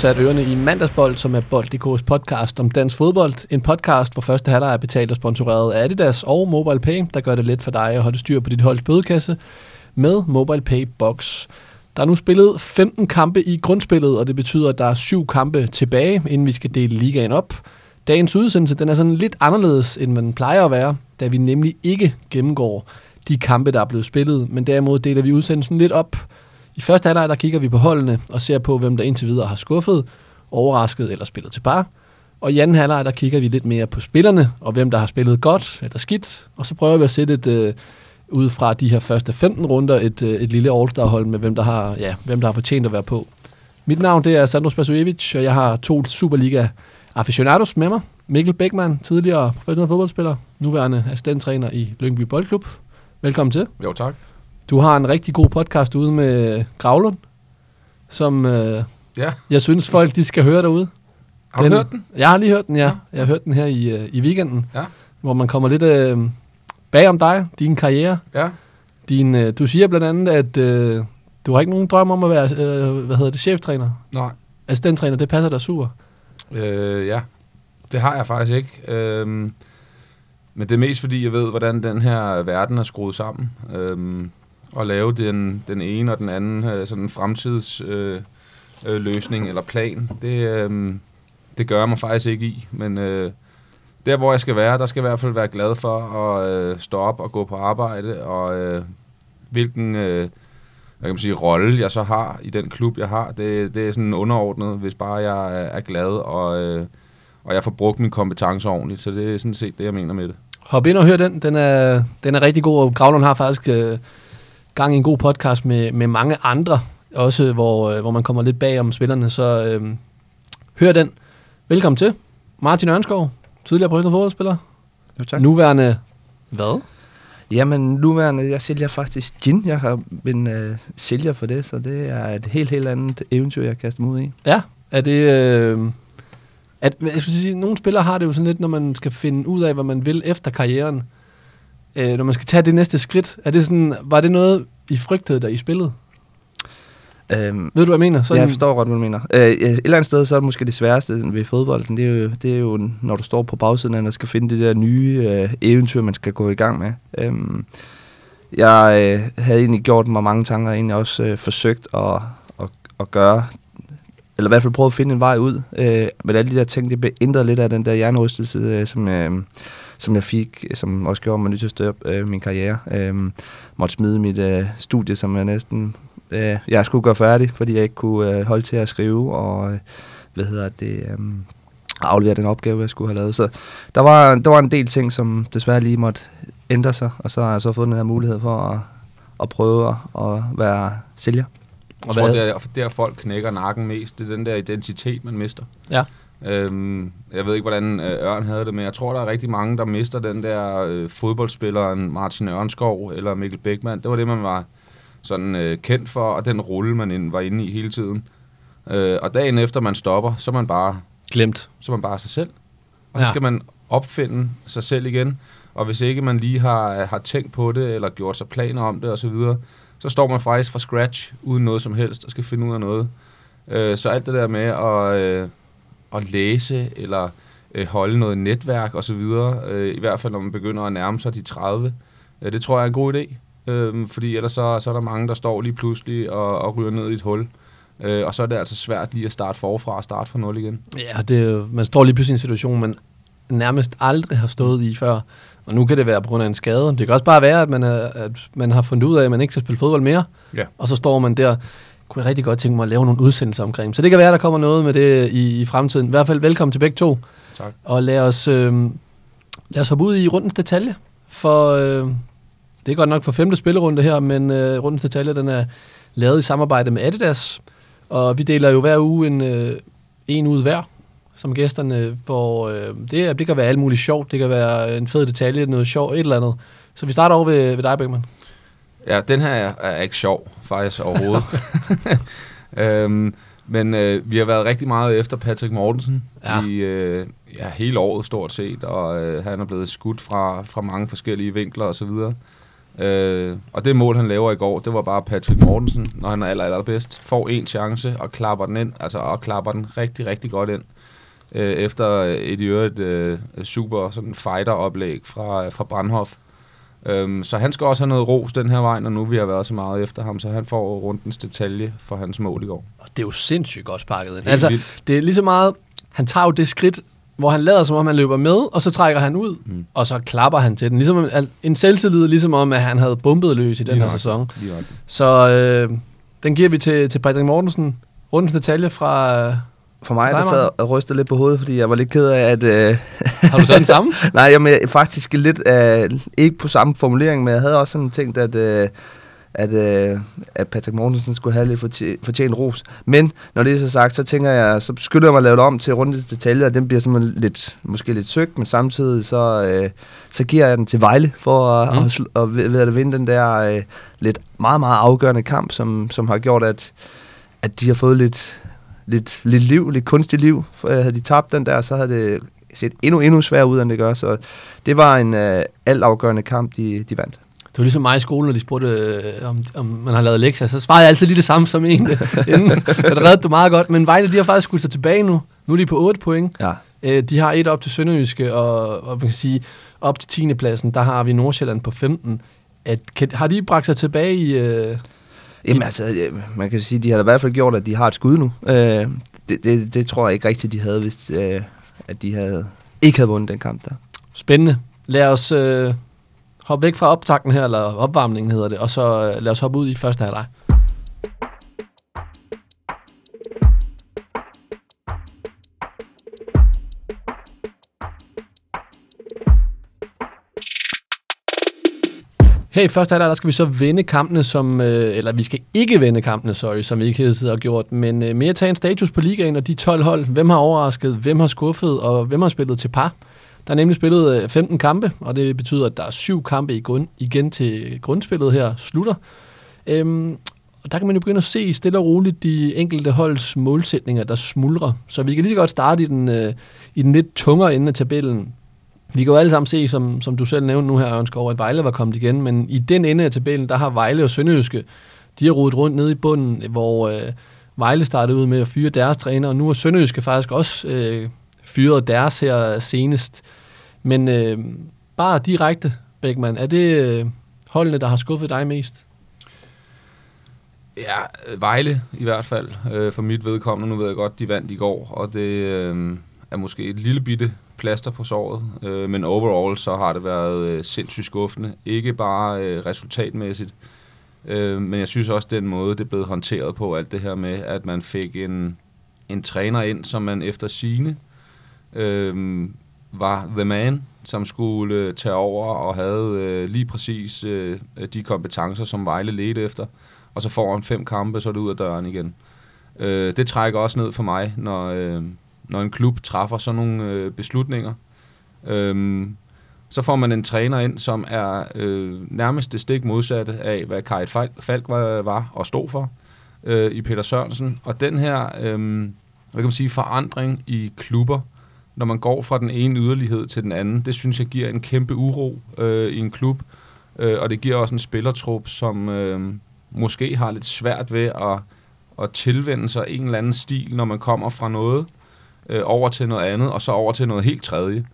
sat ørerne i Mandagsbold, som er Bold.dk's podcast om dansk fodbold. En podcast, hvor første halvleg er betalt og sponsoreret af Adidas og MobilePay, der gør det let for dig at holde styr på dit holds bødekasse med MobilePay Box. Der er nu spillet 15 kampe i grundspillet, og det betyder, at der er syv kampe tilbage, inden vi skal dele ligaen op. Dagens udsendelse den er sådan lidt anderledes, end man plejer at være, da vi nemlig ikke gennemgår de kampe, der er blevet spillet, men derimod deler vi udsendelsen lidt op. I første halvleg der kigger vi på holdene og ser på, hvem der indtil videre har skuffet, overrasket eller spillet til par. Og i anden halvleg der kigger vi lidt mere på spillerne, og hvem der har spillet godt eller skidt. Og så prøver vi at sætte et, øh, ud fra de her første 15 runder et, øh, et lille All-Star-hold med, hvem der, har, ja, hvem der har fortjent at være på. Mit navn det er Sandro Spasojevic, og jeg har to Superliga aficionados med mig. Mikkel Bækman, tidligere professionel fodboldspiller, nuværende assistenttræner i Lyngby Boldklub. Velkommen til. Jo, tak. Du har en rigtig god podcast ude med Gravlund, som øh, Ja. jeg synes folk de skal høre derude. Har du hørt den? Jeg har lige hørt den, ja. Ja. Jeg har hørt den her i, øh, i weekenden, Ja. hvor man kommer lidt øh, bag om dig, din karriere. Ja. Din, øh, du siger blandt andet, at øh, du har ikke nogen drøm om at være øh, hvad hedder det, cheftræner. Nej. Assistenttræner, det passer dig super. Øh, ja. Det har jeg faktisk ikke. Øhm, men det er mest fordi, jeg ved, hvordan den her verden er skruet sammen. Øhm, at lave den, den ene og den anden øh, sådan fremtids øh, øh, løsning eller plan, det, øh, det gør jeg mig faktisk ikke i. Men øh, der, hvor jeg skal være, der skal jeg i hvert fald være glad for at øh, stå op og gå på arbejde, og øh, hvilken øh, hvad kan man sige, rolle jeg så har i den klub, jeg har, det, det er sådan underordnet, hvis bare jeg er, er glad, og, øh, og jeg får brugt mine kompetencer ordentligt. Så det er sådan set det, jeg mener med det. Hop ind og hør den. Den er, den er rigtig god, og Gravlund har faktisk øh, gang i en god podcast med, med mange andre, også hvor, øh, hvor man kommer lidt bag om spillerne, så øh, hør den. Velkommen til. Martin Ørnskov, tidligere professionel fodboldspiller. Jo, tak. Nuværende, hvad? Jamen, nuværende, jeg sælger faktisk gin. Jeg har en uh, sælger for det, så det er et helt, helt andet eventyr, jeg kaster mig ud i. Ja, er det... Øh, at, jeg skulle sige, nogle spillere har det jo sådan lidt, når man skal finde ud af, hvad man vil efter karrieren. Øh, når man skal tage det næste skridt. Er det sådan, var det noget, I frygtede, da I spillede? Øhm, Ved du, hvad jeg mener? jeg forstår godt, hvad du mener. Øh, et eller andet sted, så er det måske det sværeste ved fodbolden. Det er jo, det er jo når du står på bagsiden, og skal finde det der nye øh, eventyr, man skal gå i gang med. Øhm, jeg øh, havde egentlig gjort mig mange tanker, og egentlig også øh, forsøgt at, at, at gøre, eller i hvert fald prøvet at finde en vej ud. Øh, men alle de der ting, det blev ændret lidt af den der hjernerystelse, øh, som, øh, som jeg fik, som også gjorde mig nødt til at støtte øh, min karriere. Øh, måtte smide mit øh, studie, som jeg næsten øh, jeg skulle gøre færdig, fordi jeg ikke kunne øh, holde til at skrive, og øh, hvad hedder det, øh, aflevere den opgave, jeg skulle have lavet. Så der var, der var en del ting, som desværre lige måtte ændre sig, og så har jeg så fået den her mulighed for at, at prøve at, at være sælger. Jeg tror, det er der, folk knækker nakken mest. Det er den der identitet, man mister. Ja. Øhm, jeg ved ikke, hvordan øh, Ørn havde det, men jeg tror, der er rigtig mange, der mister den der øh, fodboldspilleren Martin Ørnskov eller Mikkel Beckmann. Det var det, man var sådan øh, kendt for, og den rulle, man ind, var inde i hele tiden. Øh, og dagen efter man stopper, så er man bare, Glemt. så er man bare sig selv. Og så Ja. skal man opfinde sig selv igen. Og hvis ikke man lige har, har tænkt på det, eller gjort sig planer om det osv., så, så står man faktisk fra scratch, uden noget som helst, og skal finde ud af noget. Øh, så alt det der med at, øh, at læse, eller øh, holde noget netværk osv., øh, i hvert fald når man begynder at nærme sig de 30, øh, det tror jeg er en god idé. Øh, fordi ellers så, så er der mange, der står lige pludselig og, og ryger ned i et hul. Øh, og så er det altså svært lige at starte forfra og starte fra nul igen. Ja, det, man står lige pludselig i en situation, man nærmest aldrig har stået i før. Og nu kan det være på grund af en skade. Det kan også bare være, at man, er, at man har fundet ud af, at man ikke skal spille fodbold mere. Ja. Og så står man der. Kunne jeg rigtig godt tænke mig at lave nogle udsendelser omkring. Så det kan være, der kommer noget med det i, i fremtiden. I hvert fald velkommen til begge to. Tak. Og lad os, øh, lad os hoppe ud i rundens detalje. For øh, det er godt nok for femte spillerunde her, men øh, rundens detalje den er lavet i samarbejde med Adidas. Og vi deler jo hver uge en, øh, en ud hver som gæsterne, hvor øh, det, er- det kan være alt muligt sjovt, det kan være en fed detalje, noget sjovt, et eller andet. Så vi starter over ved, ved dig, Beckmann. Ja, den her er, er ikke sjov, faktisk overhovedet. øhm, men øh, vi har været rigtig meget efter Patrick Mortensen Ja. i øh, ja, hele året stort set, og øh, han er blevet skudt fra, fra mange forskellige vinkler og så videre. Øh, og det mål, han laver i går, det var bare Patrick Mortensen, når han er aller, allerbedst, får en chance og klapper den ind, altså og klapper den rigtig, rigtig godt ind. Øh, efter et i øvrigt øh, super sådan fighter-oplæg fra, fra Brandhoff. Øhm, så han skal også have noget ros den her vej, når nu vi har været så meget efter ham, så han får rundens detalje for hans mål i går. Og det er jo sindssygt godt sparket ind. Altså, vildt. det er lige så meget, han tager jo det skridt, hvor han lader som om, han løber med, og så trækker han ud, mm. og så klapper han til den. Ligesom en selvtillid, ligesom om, at han havde bumpet løs i den lige her sæson. Så øh, den giver vi til, til Patrick Mortensen. Rundens detalje fra, for mig, der sad og rystede lidt på hovedet, fordi jeg var lidt ked af, at... Øh, Har du så den samme? Nej, jeg er faktisk lidt... Øh, ikke på samme formulering, men jeg havde også sådan tænkt, at... Øh, at, øh, at Patrick Mortensen skulle have lidt fortjent, ros. Men når det er så sagt, så tænker jeg, så skynder jeg mig at lave det om til runde detaljer, og den bliver simpelthen lidt, måske lidt søgt, men samtidig så, øh, så giver jeg den til Vejle for at, mm. at, at, at, at vinde den der øh, lidt meget, meget afgørende kamp, som, som har gjort, at, at de har fået lidt, lidt, lidt liv, lidt kunstigt liv. For øh, havde de tabt den der, så havde det set endnu, endnu sværere ud, end det gør. Så det var en uh, altafgørende kamp, de, de vandt. Det var ligesom mig i skolen, når de spurgte, øh, om, om man har lavet lektier. Så svarede jeg altid lige det samme som en. inden. Så der redde du meget godt. Men Vejle, de har faktisk skudt sig tilbage nu. Nu er de på 8 point. Ja. Øh, de har et op til Sønderjyske, og, og man kan sige, op til 10. pladsen, der har vi Nordsjælland på 15. At, kan, har de bragt sig tilbage i... Øh, Jamen altså, øh, man kan sige, de har da i hvert fald gjort, at de har et skud nu. Øh, det, det, det tror jeg ikke rigtigt, de havde, hvis øh, at de havde, ikke havde vundet den kamp der. Spændende. Lad os øh, hoppe væk fra optakten her, eller opvarmningen hedder det, og så øh, lad os hoppe ud i første halvleg. Her i første halvleg, der skal vi så vende kampene, som, øh, eller vi skal ikke vende kampene, sorry, som vi ikke har gjort, men øh, mere tage en status på ligaen og de 12 hold. Hvem har overrasket, hvem har skuffet, og hvem har spillet til par? Der er nemlig spillet øh, 15 kampe, og det betyder, at der er syv kampe i grund, igen til grundspillet her slutter. Øhm, og der kan man jo begynde at se stille og roligt de enkelte holds målsætninger, der smuldrer. Så vi kan lige så godt starte i den, øh, i den lidt tungere ende af tabellen. Vi kan jo alle sammen se, som, som du selv nævnte nu her, Ørnskov, at Vejle var kommet igen, men i den ende af tabellen, der har Vejle og Sønderjyske, de har rodet rundt nede i bunden, hvor øh, Vejle startede ud med at fyre deres træner, og nu har Sønderjyske faktisk også øh, fyret deres her senest. Men øh, bare direkte, Bækman, er det øh, holdene, der har skuffet dig mest? Ja, Vejle i hvert fald, øh, for mit vedkommende. Nu ved jeg godt, de vandt i går, og det øh, er måske et lille bitte plaster på såret, øh, men overall så har det været øh, sindssygt skuffende. Ikke bare øh, resultatmæssigt, øh, men jeg synes også den måde, det er blevet håndteret på, alt det her med, at man fik en, en træner ind, som man efter sine øh, var the man, som skulle øh, tage over og havde øh, lige præcis øh, de kompetencer, som Vejle ledte efter. Og så får han fem kampe, så er det ud af døren igen. Øh, det trækker også ned for mig, når, øh, når en klub træffer sådan nogle øh, beslutninger. Øhm, så får man en træner ind, som er øh, nærmest det stik modsatte af, hvad Kai Falk var, var og stod for øh, i Peter Sørensen. Og den her øh, hvad kan man sige, forandring i klubber, når man går fra den ene yderlighed til den anden, det synes jeg giver en kæmpe uro øh, i en klub. Øh, og det giver også en spillertrup, som øh, måske har lidt svært ved at, at tilvende sig en eller anden stil, når man kommer fra noget, øh, over til noget andet, og så over til noget helt tredje.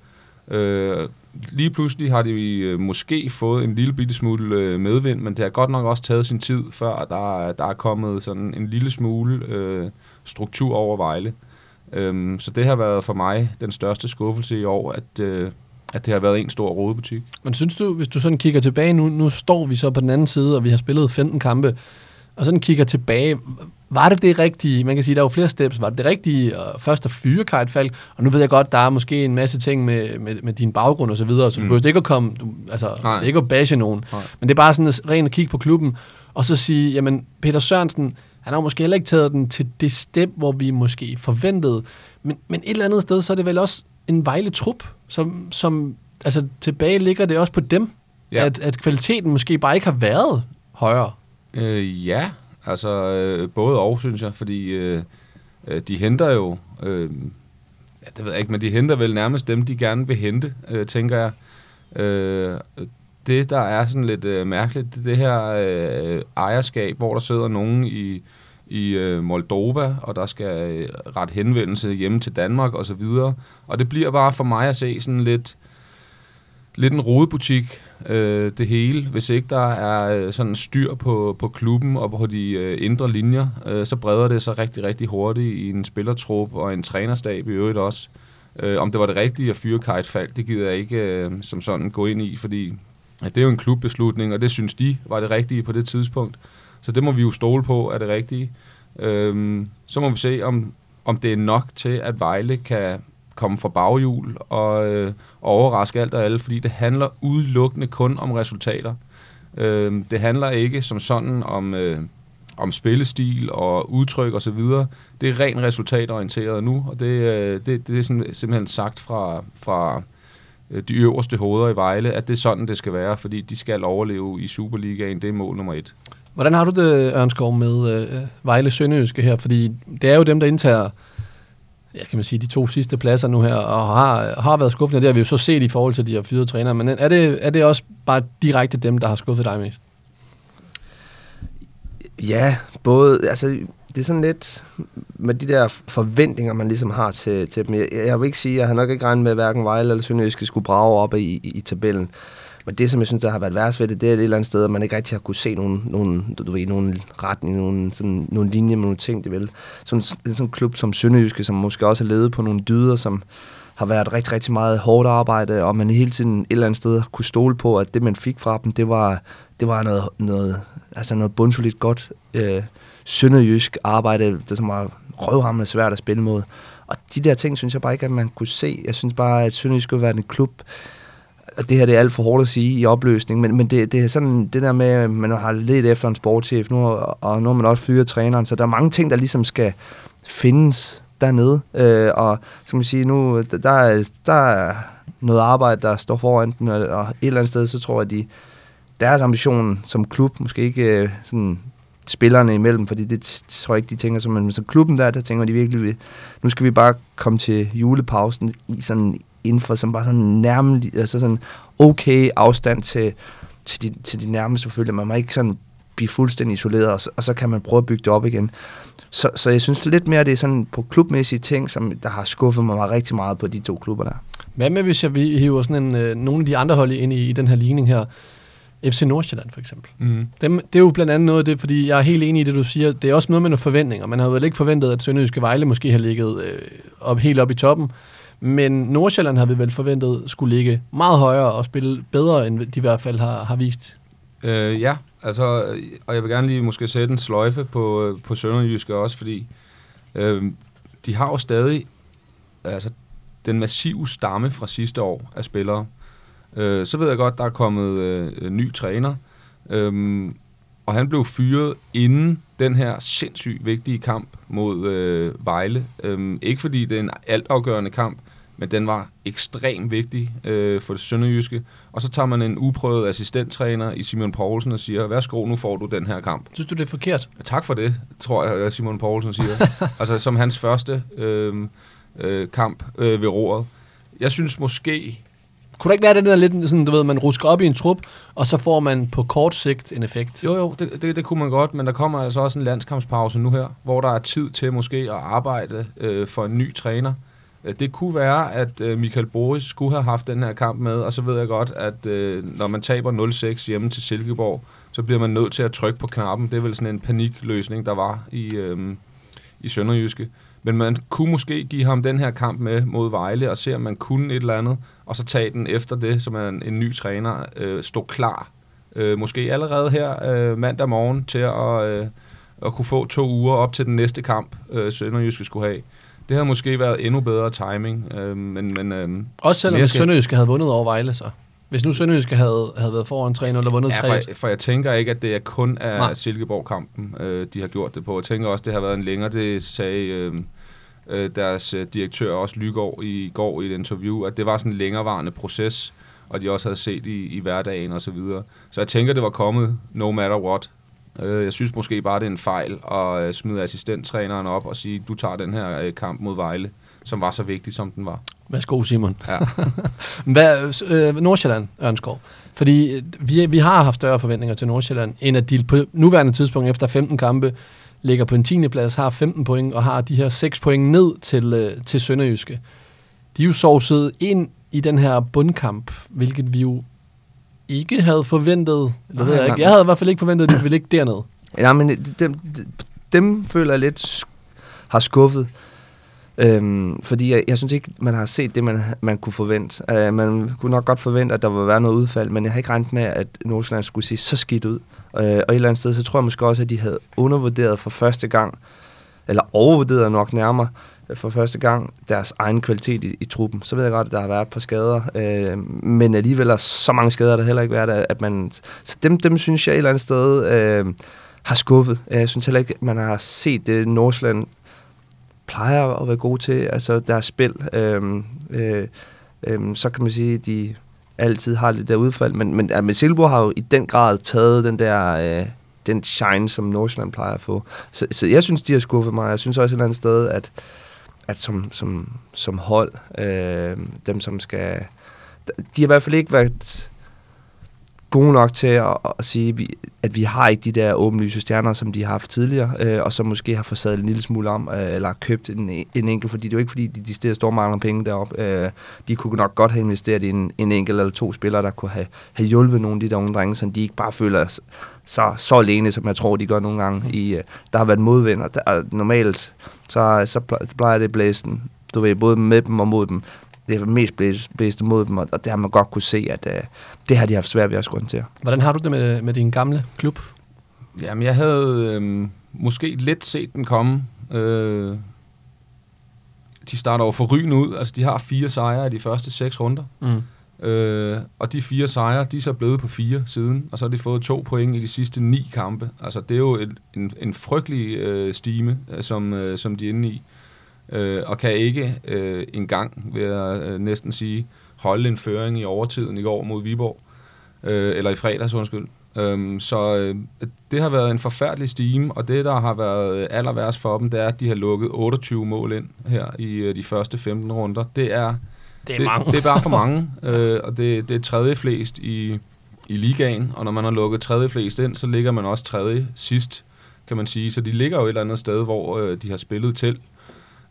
Øh, lige pludselig har de øh, måske fået en lille bitte smule øh, medvind, men det har godt nok også taget sin tid, før der, der er kommet sådan en lille smule øh, struktur over Vejle. Øh, så det har været for mig den største skuffelse i år, at, øh, at det har været en stor rodebutik. Men synes du, hvis du sådan kigger tilbage, nu, nu står vi så på den anden side, og vi har spillet 15 kampe, og sådan kigger tilbage, var det det rigtige, man kan sige, der er jo flere steps, var det det rigtige uh, først at fyre Kajt Falk, og nu ved jeg godt, der er måske en masse ting med, med, med din baggrund og så videre, så mm. du behøver ikke at komme, du, altså, Nej. det er ikke at bashe nogen, Nej. men det er bare sådan at rent at kigge på klubben, og så sige, jamen, Peter Sørensen, han har måske heller ikke taget den til det step, hvor vi måske forventede, men, men et eller andet sted, så er det vel også en vejle-trup, som, som altså tilbage ligger det også på dem, ja. at, at kvaliteten måske bare ikke har været højere. Øh, ja, altså øh, både og, synes jeg, fordi øh, øh, de henter jo, øh, ja, det ved jeg ikke, men de henter vel nærmest dem, de gerne vil hente, øh, tænker jeg. Øh, det, der er sådan lidt øh, mærkeligt, det det her øh, ejerskab, hvor der sidder nogen i, i øh, Moldova, og der skal øh, ret henvendelse hjemme til Danmark og så videre. Og det bliver bare for mig at se sådan lidt, lidt en rodebutik, øh, det hele. Hvis ikke der er øh, sådan styr på, på klubben og på de øh, indre linjer, øh, så breder det sig rigtig, rigtig hurtigt i en spillertrup og en trænerstab i øvrigt også. Øh, om det var det rigtige at fyre Kajt Falk, det gider jeg ikke øh, som sådan gå ind i, fordi ja, det er jo en klubbeslutning, og det synes de var det rigtige på det tidspunkt. Så det må vi jo stole på er det rigtige. Øhm, så må vi se, om, om det er nok til, at Vejle kan komme fra baghjul og, øh, og overraske alt og alle, fordi det handler udelukkende kun om resultater. Øh, det handler ikke som sådan om, øh, om spillestil og udtryk og så videre. Det er rent resultatorienteret nu, og det, øh, det, det er sådan, simpelthen sagt fra, fra øh, de øverste hoveder i Vejle, at det er sådan, det skal være, fordi de skal overleve i Superligaen. Det er mål nummer et. Hvordan har du det, Ørnskov, med øh, Vejle Sønderjyske her? Fordi det er jo dem, der indtager ja, kan man sige, de to sidste pladser nu her, og har, har været skuffende. Det har vi jo så set i forhold til de her fyrede trænere. Men er det, er det også bare direkte dem, der har skuffet dig mest? Ja, både, altså, det er sådan lidt med de der forventninger, man ligesom har til, til dem. Jeg, jeg vil ikke sige, at jeg har nok ikke regnet med, at hverken Vejle eller Sønderjyske skulle brage op i, i, i tabellen. Men det, som jeg synes, der har været værst ved det, det er et eller andet sted, at man ikke rigtig har kunne se nogen, nogen, du ved, nogen retning, nogen, sådan, nogen linje med nogle ting, det vil. Sådan en sådan klub som Sønderjyske, som måske også har levet på nogle dyder, som har været rigtig, rigtig meget hårdt arbejde, og man hele tiden et eller andet sted kunne stole på, at det, man fik fra dem, det var, det var noget, noget, altså noget bundsolidt godt øh, sønderjysk arbejde, det som var røvhamrende svært at spille mod. Og de der ting, synes jeg bare ikke, at man kunne se. Jeg synes bare, at Sønderjysk skulle være en klub, og det her det er alt for hårdt at sige i opløsning, men, men det, det er sådan det der med, at man har lidt efter en sportschef nu, og nu har man også fyret træneren, så der er mange ting, der ligesom skal findes dernede. Øh, og som man sige, nu der der er noget arbejde, der står foran dem, og et eller andet sted, så tror jeg, at de, deres ambition som klub, måske ikke øh, sådan spillerne imellem, fordi det tror jeg ikke, de tænker som, men så klubben der, der tænker de virkelig, nu skal vi bare komme til julepausen i sådan inden for som bare sådan nærmest, altså sådan okay afstand til, til, de, til de nærmeste selvfølgelig. Man må ikke sådan blive fuldstændig isoleret, og så, og så kan man prøve at bygge det op igen. Så, så jeg synes lidt mere, det er sådan på klubmæssige ting, som der har skuffet mig rigtig meget på de to klubber der. Hvad med, hvis jeg vi hiver sådan en, øh, nogle af de andre hold ind i, i den her ligning her? FC Nordsjælland for eksempel. Mm. Dem, det er jo blandt andet noget af det, fordi jeg er helt enig i det, du siger. Det er også noget med nogle forventninger. Man har vel ikke forventet, at Sønderjyske Vejle måske har ligget øh, op, helt op i toppen. Men Nordsjælland har vi vel forventet skulle ligge meget højere og spille bedre, end de i hvert fald har, har vist. Øh, ja, altså, og jeg vil gerne lige måske sætte en sløjfe på, øh, på Sønderjyske også, fordi øh, de har jo stadig altså, den massive stamme fra sidste år af spillere. Øh, så ved jeg godt, der er kommet øh, ny træner, øh, og han blev fyret inden den her sindssygt vigtige kamp mod øh, Vejle. Øh, ikke fordi det er en altafgørende kamp, men den var ekstremt vigtig øh, for det sønderjyske. Og så tager man en uprøvet assistenttræner i Simon Poulsen og siger, værsgo, nu får du den her kamp. Synes du, det er forkert? Tak for det, tror jeg, Simon Poulsen siger. altså som hans første øh, øh, kamp øh, ved roret. Jeg synes måske... Kunne det ikke være det der lidt sådan, du ved, man rusker op i en trup, og så får man på kort sigt en effekt? Jo, jo, det, det, det kunne man godt, men der kommer altså også en landskampspause nu her, hvor der er tid til måske at arbejde øh, for en ny træner. Øh, det kunne være, at øh, Michael Boris skulle have haft den her kamp med, og så ved jeg godt, at øh, når man taber 0-6 hjemme til Silkeborg, så bliver man nødt til at trykke på knappen. Det er vel sådan en panikløsning, der var i, øh, i Sønderjyske. Men man kunne måske give ham den her kamp med mod Vejle, og se, om man kunne et eller andet, og så tage den efter det, som er en, en ny træner, øh, stå klar. Øh, måske allerede her øh, mandag morgen til at, øh, at kunne få to uger op til den næste kamp, øh, Sønderjyske skulle have. Det havde måske været endnu bedre timing. Øh, men, men, øh, Også selvom skal... Sønderjyske havde vundet over Vejle, så. Hvis nu Sønderjyske havde, havde været foran 3-0 og vundet ja, 3 for, for jeg tænker ikke, at det er kun af Silkeborg-kampen, øh, de har gjort det på. Jeg tænker også, det har været en længere, det sagde øh, øh, deres øh, direktør også Lygaard i går i et interview, at det var sådan en længerevarende proces, og de også havde set i, i hverdagen og så videre. Så jeg tænker, det var kommet no matter what. Øh, jeg synes måske bare, det er en fejl at øh, smide assistenttræneren op og sige, du tager den her kamp mod Vejle. som var så vigtig, som den var. Værsgo, Simon. Ja. Hvad, øh, Nordsjælland, Ørnskov. Fordi vi, vi har haft større forventninger til Nordsjælland, end at de på nuværende tidspunkt efter 15 kampe ligger på en 10. plads, har 15 point og har de her 6 point ned til, øh, til Sønderjyske. De er jo sovset ind i den her bundkamp, hvilket vi jo ikke havde forventet. Eller Nej, ved jeg, ikke. jeg havde i hvert fald ikke forventet, at de ville ligge dernede. Ja, men dem, dem, føler jeg lidt har skuffet. Øhm, fordi jeg, jeg synes ikke, man har set det, man, man kunne forvente. Øh, man kunne nok godt forvente, at der ville være noget udfald, men jeg har ikke regnet med, at Nordsjælland skulle se så skidt ud. Øh, og et eller andet sted, så tror jeg måske også, at de havde undervurderet for første gang, eller overvurderet nok nærmere, øh, for første gang deres egen kvalitet i, i truppen. Så ved jeg godt, at der har været et par skader, øh, men alligevel er så mange skader, der heller ikke været, at man... Så dem, dem synes jeg et eller andet sted øh, har skuffet. Øh, jeg synes heller ikke, at man har set det Nordsjælland plejer at være gode til, altså deres spil. Øhm, øh, øh, så kan man sige, at de altid har lidt der udfald, men, men, ja, men Silbo har jo i den grad taget den der... Øh, den shine, som Nordsjælland plejer at få. Så, så jeg synes, de har skuffet mig. Jeg synes også et eller andet sted, at, at som, som, som hold, øh, dem som skal... De har i hvert fald ikke været gode nok til at, at sige, at vi, at vi har ikke de der åbenlyse stjerner, som de har haft tidligere, øh, og som måske har fået en lille smule om, øh, eller købt en, en enkelt, fordi det er jo ikke fordi, de, de steder står mangler penge deroppe. Øh, de kunne nok godt have investeret i en, en enkelt eller to spillere, der kunne have, have hjulpet nogle af de der unge drenge, så de ikke bare føler så, så alene, som jeg tror, de gør nogle gange. I, øh, der har været modvind, og der, normalt så, så plejer det blæsen, du ved, både med dem og mod dem. Det er mest bedste mod dem, og det har man godt kunne se, at uh, det har de haft svært ved at skulle til. Hvordan har du det med, med din gamle klub? Jamen, jeg havde øh, måske lidt set den komme. Øh, de starter jo forrygende ud. Altså, de har fire sejre i de første seks runder. Mm. Øh, og de fire sejre, de er så blevet på fire siden, og så har de fået to point i de sidste ni kampe. Altså, det er jo en, en, en frygtelig øh, stime, øh, som, øh, som de er inde i. Øh, og kan ikke øh, engang, vil jeg øh, næsten sige, holde en føring i overtiden i går mod Viborg. Øh, eller i fredags, undskyld. Øh, så øh, det har været en forfærdelig stime, og det, der har været aller værst for dem, det er, at de har lukket 28 mål ind her i øh, de første 15 runder. Det er det er mange. Det, det er bare for mange, øh, og det, det er tredje flest i, i ligaen, og når man har lukket tredje flest ind, så ligger man også tredje sidst, kan man sige. Så de ligger jo et eller andet sted, hvor øh, de har spillet til.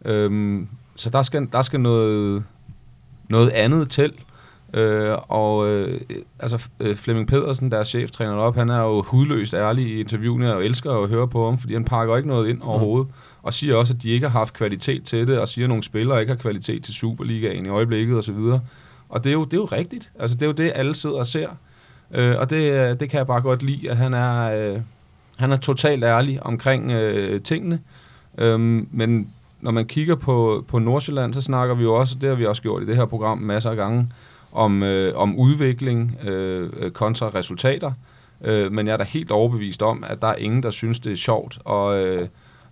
Øhm, så der skal, der skal noget, noget andet til. Øh, og øh, altså øh, Flemming Pedersen, der er cheftræner op, han er jo hudløst ærlig i interviewene, og elsker at høre på ham, fordi han pakker ikke noget ind overhovedet. Mm og siger også, at de ikke har haft kvalitet til det, og siger, at nogle spillere ikke har kvalitet til Superligaen i øjeblikket osv. Og, og det er, jo, det er jo rigtigt. Altså, det er jo det, alle sidder og ser. Øh, og det, det kan jeg bare godt lide, at han er, øh, han er totalt ærlig omkring øh, tingene. Øh, men når man kigger på, på Nordsjælland, så snakker vi jo også, det har vi også gjort i det her program masser af gange, om, øh, om udvikling øh, øh, kontra resultater. Øh, men jeg er da helt overbevist om, at der er ingen, der synes, det er sjovt at... Øh,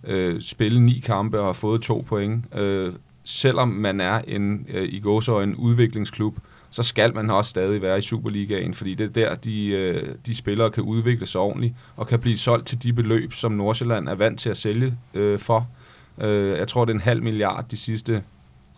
øh, spille ni kampe og have fået to point. Øh, selvom man er en øh, i en udviklingsklub, så skal man også stadig være i Superligaen, fordi det er der, de, øh, de spillere kan udvikle sig ordentligt og kan blive solgt til de beløb, som Nordsjælland er vant til at sælge øh, for. Øh, Øh, jeg tror, det er en halv milliard de sidste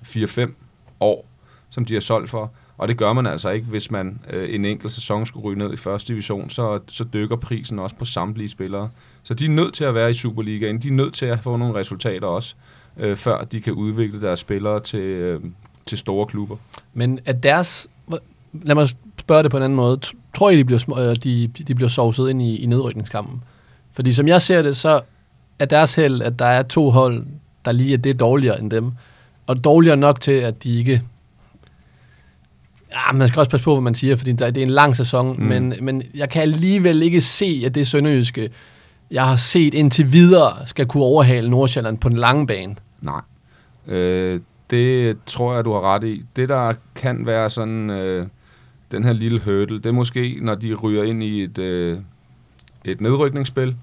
4-5 år, som de har solgt for. Og det gør man altså ikke, hvis man øh, en enkelt sæson skulle ryge ned i første division, så, så dykker prisen også på samtlige spillere. Så de er nødt til at være i Superligaen. De er nødt til at få nogle resultater også, øh, før de kan udvikle deres spillere til, øh, til store klubber. Men at deres... Lad mig spørge det på en anden måde. Tror I, de bliver, øh, de, de bliver sovset ind i, i nedrykningskampen? Fordi som jeg ser det, så er deres held, at der er to hold, der lige er det dårligere end dem. Og dårligere nok til, at de ikke Ja, man skal også passe på, hvad man siger, fordi det er en lang sæson, mm. men, men jeg kan alligevel ikke se, at det Sønderjyske, jeg har set indtil videre, skal kunne overhale Nordsjælland på den lange bane. Nej. Øh, det tror jeg, du har ret i. Det, der kan være sådan øh, den her lille hurdle, det er måske, når de ryger ind i et, øh, et nedrykningsspil.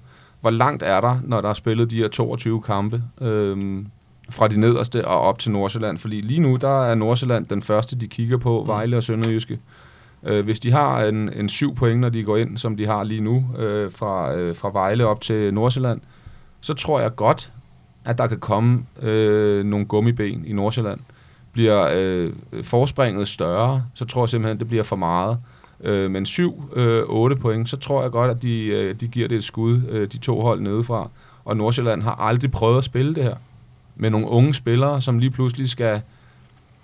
Hvor langt er der, når der er spillet de her 22 kampe? Øh, fra de nederste og op til Nordsjælland. Fordi lige nu, der er Nordsjælland den første, de kigger på, mm. Vejle og Sønderjyske. Øh, hvis de har en, en syv point, når de går ind, som de har lige nu, øh, fra, øh, fra Vejle op til Nordsjælland, så tror jeg godt, at der kan komme øh, nogle gummiben i Nordsjælland, bliver øh, forspringet større, så tror jeg simpelthen, det bliver for meget. Øh, øh, men 7-8 øh, point, så tror jeg godt, at de, øh, de giver det et skud, øh, de to hold nedefra. Og Nordsjælland har aldrig prøvet at spille det her. Med nogle unge spillere, som lige pludselig skal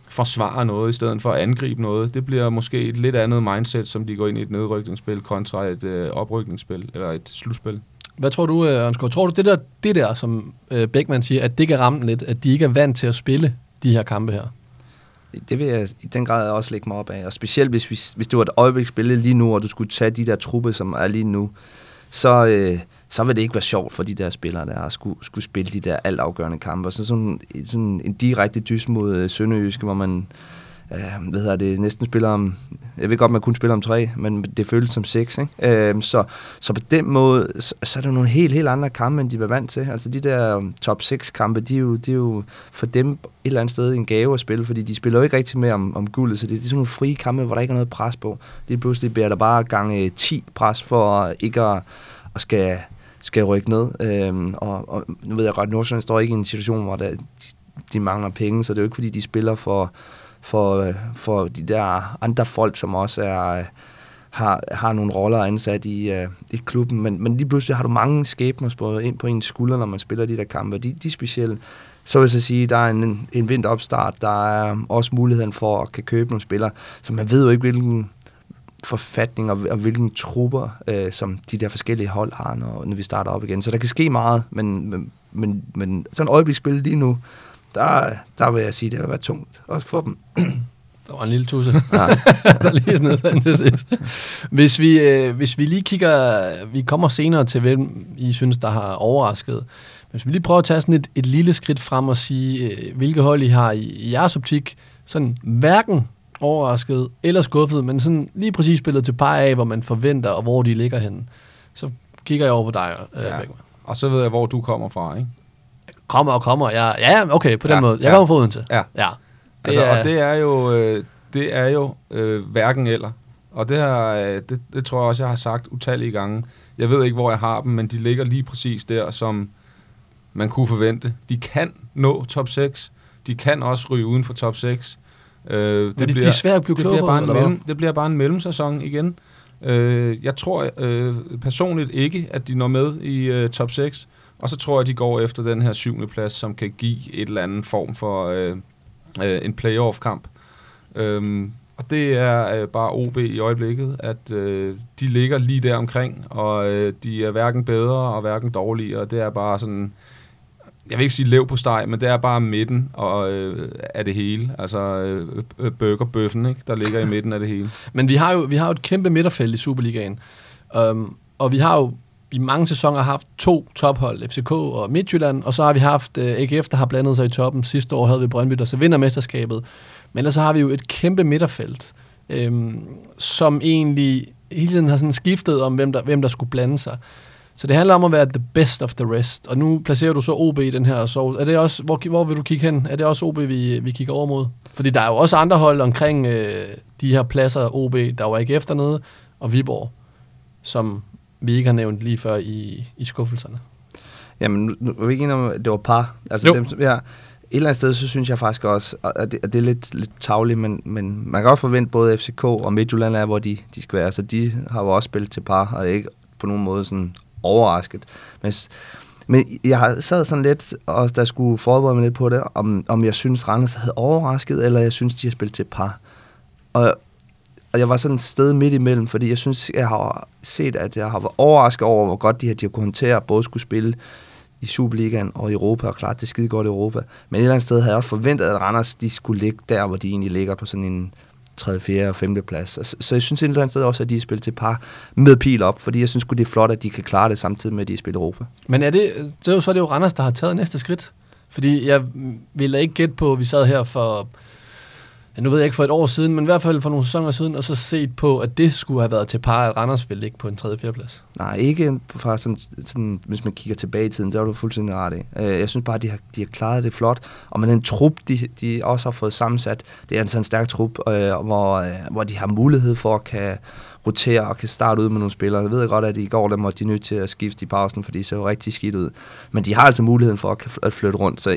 forsvare noget, i stedet for at angribe noget. Det bliver måske et lidt andet mindset, som de går ind i et nedrykningsspil, kontra et øh, oprykningsspil, eller et slutspil. Hvad tror du, øh, Ørnskov? Tror du, det der, det der som øh, Beckmann siger, at det kan ramme lidt, at de ikke er vant til at spille de her kampe her? Det vil jeg i den grad også lægge mig op af. Og specielt hvis, vi, hvis det var et øjebliksbillede lige nu, og du skulle tage de der truppe, som er lige nu, så, øh, så vil det ikke være sjovt for de der spillere, der skulle, skulle spille de der altafgørende kampe. Og Så sådan, sådan en direkte dys mod øh, Sønderjyske, hvor man øh, hvad hedder det, næsten spiller om, jeg ved godt, man kun spiller om tre, men det føles som seks, ikke? Øh, så, så på den måde, så, så er det nogle helt, helt andre kampe, end de var vant til. Altså de der um, top 6 kampe, de er, jo, de er jo for dem et eller andet sted en gave at spille, fordi de spiller jo ikke rigtig mere om, om guldet, så det, det er sådan nogle frie kampe, hvor der ikke er noget pres på. Lige pludselig bliver der bare gange øh, 10 pres for ikke at, at skal, skal rykke ned. Øhm, og, og nu ved jeg godt, at Nordsjælland står ikke i en situation, hvor der, de, de mangler penge, så det er jo ikke, fordi de spiller for for, øh, for de der andre folk, som også er, øh, har, har nogle roller ansat i, uh, i klubben. Men, men lige pludselig har du mange skæbner ind på ens skulder, når man spiller de der kampe. De, de er specielle. Så vil jeg sige, at der er en, en vinteropstart. Der er også muligheden for at kan købe nogle spillere, så man ved jo ikke, hvilken forfatning og, og hvilken trupper, øh, som de der forskellige hold har, når, når vi starter op igen. Så der kan ske meget, men, men, men, men sådan et øjebliksspil lige nu, der, der vil jeg sige, at det har været tungt også for dem. Der var en lille tusse. Ja. der lige sådan noget til sidst. Hvis vi, øh, hvis vi lige kigger, vi kommer senere til, hvem I synes, der har overrasket. Hvis vi lige prøver at tage sådan et, et lille skridt frem og sige, øh, hvilke hold I har i, i jeres optik, sådan hverken overrasket eller skuffet, men sådan lige præcis spillet til par af, hvor man forventer, og hvor de ligger henne. Så kigger jeg over på dig, øh, ja. Og så ved jeg, hvor du kommer fra, ikke? Kommer og kommer. Ja, ja okay, på den ja, måde. Jeg ja. kommer fra Odense. Ja. ja. Det altså, er, og det er jo, øh, det er jo øh, hverken eller. Og det, her, øh, det, det tror jeg også, jeg har sagt utallige gange. Jeg ved ikke, hvor jeg har dem, men de ligger lige præcis der, som man kunne forvente. De kan nå top 6. De kan også ryge uden for top 6. Øh, det, det, bliver, de er svært at blive det bliver, bare en mellem, det bliver bare en mellemsæson igen. Øh, jeg tror øh, personligt ikke, at de når med i øh, top 6. Og så tror jeg, de går efter den her syvende plads, som kan give et eller andet form for øh, øh, en playoff-kamp. Øhm, og det er øh, bare OB i øjeblikket, at øh, de ligger lige der omkring, og øh, de er hverken bedre og hverken dårligere. Det er bare sådan, jeg vil ikke sige lev på steg, men det er bare midten og, øh, af det hele. Altså øh, øh burgerbøffen, ikke? der ligger i midten af det hele. Men vi har jo, vi har jo et kæmpe midterfelt i Superligaen. Um, og vi har jo i mange sæsoner haft to tophold, FCK og Midtjylland, og så har vi haft øh, AGF, der har blandet sig i toppen. Sidste år havde vi Brøndby, der så vinder mesterskabet. Men ellers så har vi jo et kæmpe midterfelt, øhm, som egentlig hele tiden har sådan skiftet om, hvem der, hvem der skulle blande sig. Så det handler om at være the best of the rest. Og nu placerer du så OB i den her. Så er det også, hvor, hvor vil du kigge hen? Er det også OB, vi, vi kigger over mod? Fordi der er jo også andre hold omkring øh, de her pladser OB, der var ikke efter nede, og Viborg, som vi ikke har nævnt lige før i, i skuffelserne. Jamen, nu, nu er vi ikke enige om, at det var par. Altså, jo. dem, ja, et eller andet sted, så synes jeg faktisk også, at det, at det er lidt, lidt tavligt, men, men man kan også forvente både FCK og Midtjylland er, hvor de, de skal være. Så de har jo også spillet til par, og ikke på nogen måde sådan overrasket. Men, men jeg har sad sådan lidt, og der skulle forberede mig lidt på det, om, om jeg synes, Randers havde overrasket, eller jeg synes, de har spillet til par. Og og jeg var sådan et sted midt imellem, fordi jeg synes, jeg har set, at jeg har været overrasket over, hvor godt de her de har kunne håndtere, både skulle spille i Superligaen og Europa, og klart, det er skide godt i Europa. Men et eller andet sted havde jeg også forventet, at Randers de skulle ligge der, hvor de egentlig ligger på sådan en 3., 4. og 5. plads. Så, så jeg synes et eller andet sted også, at de er spillet til par med pil op, fordi jeg synes det er flot, at de kan klare det samtidig med, at de spiller Europa. Men er det, så er det jo, så er det jo Randers, der har taget næste skridt. Fordi jeg ville ikke gætte på, at vi sad her for ja, nu ved jeg ikke for et år siden, men i hvert fald for nogle sæsoner siden, og så set på, at det skulle have været til par, at Randers ville ligge på en 3. 4. plads. Nej, ikke fra sådan, sådan, hvis man kigger tilbage i tiden, der var du fuldstændig ret i. Øh, jeg synes bare, at de har, de har klaret det flot, og med den trup, de, de også har fået sammensat, det er altså en stærk trup, øh, hvor, øh, hvor de har mulighed for at kan rotere og kan starte ud med nogle spillere. Jeg ved godt, at i går der måtte de nødt til at skifte i pausen, fordi det så rigtig skidt ud. Men de har altså muligheden for at, flytte rundt. Så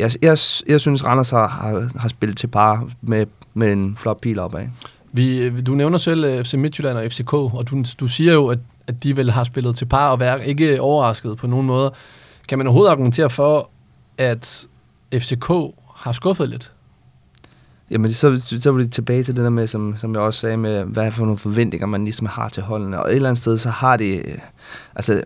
jeg, jeg, jeg synes, Randers har, har, har spillet til par med, med en flot pil opad. Vi, øh, du nævner selv øh, FC Midtjylland og FCK, og du, du siger jo, at, at de vel har spillet til par og være ikke overrasket på nogen måde. Kan man overhovedet argumentere for, at FCK har skuffet lidt? Jamen, så, så var det tilbage til det der med, som, som jeg også sagde, med hvad for nogle forventninger, man ligesom har til holdene. Og et eller andet sted, så har de... øh, Altså,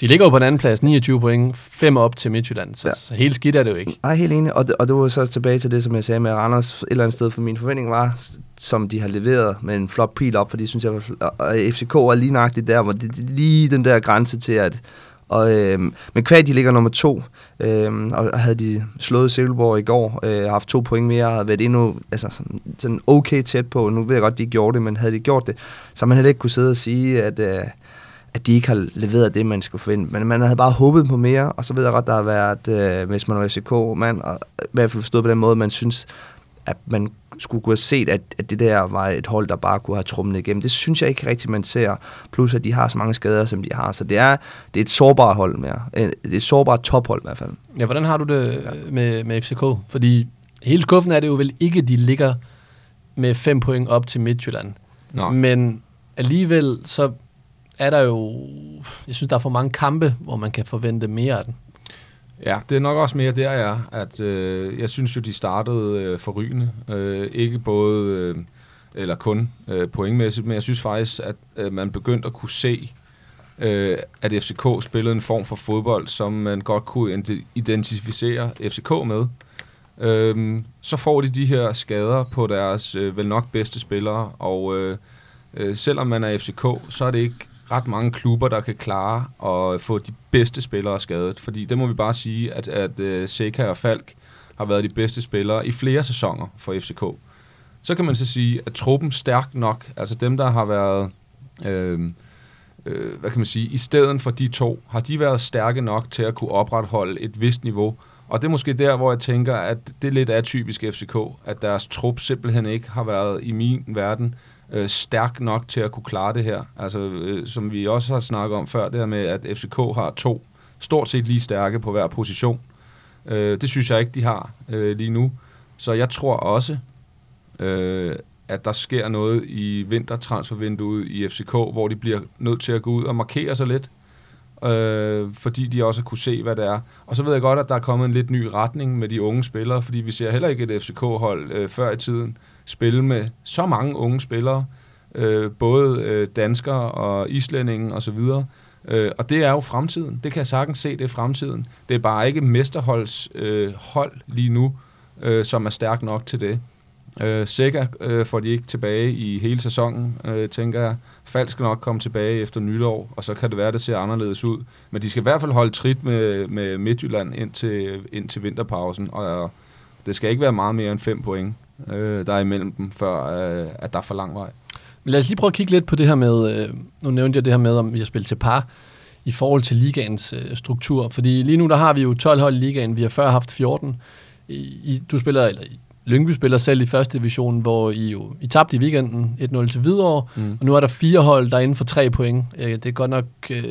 De ligger jo på en anden plads, 29 point, 5 op til Midtjylland, så, ja. Så helt skidt er det jo ikke. er helt enig, og det, og det var så tilbage til det, som jeg sagde med, at Randers et eller andet sted for min forventning var, som de har leveret med en flot pil op, fordi synes jeg, og FCK er lige nøjagtigt der, hvor det, det er lige den der grænse til, at og, øhm, men kvad, de ligger nummer to, øhm, og havde de slået Silkeborg i går, øh, haft to point mere, havde været endnu altså, sådan, sådan okay tæt på. Nu ved jeg godt, de ikke gjorde det, men havde de gjort det, så havde man heller ikke kunne sidde og sige, at, øh, at de ikke har leveret det, man skulle forvente. Men man havde bare håbet på mere, og så ved jeg godt, der har været, øh, hvis man var FCK-mand, og i hvert fald forstået på den måde, man synes, at man skulle kunne have set, at, at det der var et hold, der bare kunne have trumlet igennem. Det synes jeg ikke rigtigt, man ser. Plus, at de har så mange skader, som de har. Så det er, det er et sårbart hold mere. Det er et sårbart tophold i hvert fald. Ja, hvordan har du det øh, med, med FCK? Fordi hele skuffen er det jo vel ikke, de ligger med 5 point op til Midtjylland. Nå. Men alligevel så er der jo, jeg synes, der er for mange kampe, hvor man kan forvente mere af den. Ja, det er nok også mere der, jeg er, at øh, jeg synes jo, de startede øh, forrygende. Øh, ikke både, øh, eller kun øh, pointmæssigt, men jeg synes faktisk, at øh, man begyndte at kunne se, øh, at FCK spillede en form for fodbold, som man godt kunne identificere FCK med. Øh, så får de de her skader på deres øh, vel nok bedste spillere, og øh, øh, selvom man er FCK, så er det ikke ret mange klubber, der kan klare at få de bedste spillere skadet. Fordi det må vi bare sige, at, at øh, uh, Seca og Falk har været de bedste spillere i flere sæsoner for FCK. Så kan man så sige, at truppen stærk nok, altså dem, der har været, øh, øh, hvad kan man sige, i stedet for de to, har de været stærke nok til at kunne opretholde et vist niveau. Og det er måske der, hvor jeg tænker, at det lidt er typisk FCK, at deres trup simpelthen ikke har været i min verden øh, stærk nok til at kunne klare det her. Altså, øh, som vi også har snakket om før, det her med, at FCK har to stort set lige stærke på hver position. Øh, det synes jeg ikke, de har øh, lige nu. Så jeg tror også, øh, at der sker noget i vintertransfervinduet i FCK, hvor de bliver nødt til at gå ud og markere sig lidt, øh, fordi de også har kunne se, hvad det er. Og så ved jeg godt, at der er kommet en lidt ny retning med de unge spillere, fordi vi ser heller ikke et FCK-hold øh, før i tiden spille med så mange unge spillere, øh, både øh, danskere og islændinge osv., og, øh, og det er jo fremtiden. Det kan jeg sagtens se, det er fremtiden. Det er bare ikke mesterholds øh, hold lige nu, øh, som er stærk nok til det. Øh, Sikker øh, får de ikke tilbage i hele sæsonen, øh, tænker jeg. Falk skal nok komme tilbage efter nytår, og så kan det være, at det ser anderledes ud. Men de skal i hvert fald holde trit med, med Midtjylland ind til, ind til vinterpausen, og det skal ikke være meget mere end fem point, øh, der er imellem dem, før øh, at der er for lang vej. Men lad os lige prøve at kigge lidt på det her med, øh, nu nævnte jeg det her med, om vi har spillet til par, i forhold til ligaens øh, struktur. Fordi lige nu, der har vi jo 12 hold i ligaen, vi har før haft 14. I, I, du spiller, eller Lyngby spiller selv i første division, hvor I jo I tabte i weekenden 1-0 til Hvidovre, Mm. og nu er der fire hold, der er inden for tre point. Øh, Det er godt nok øh,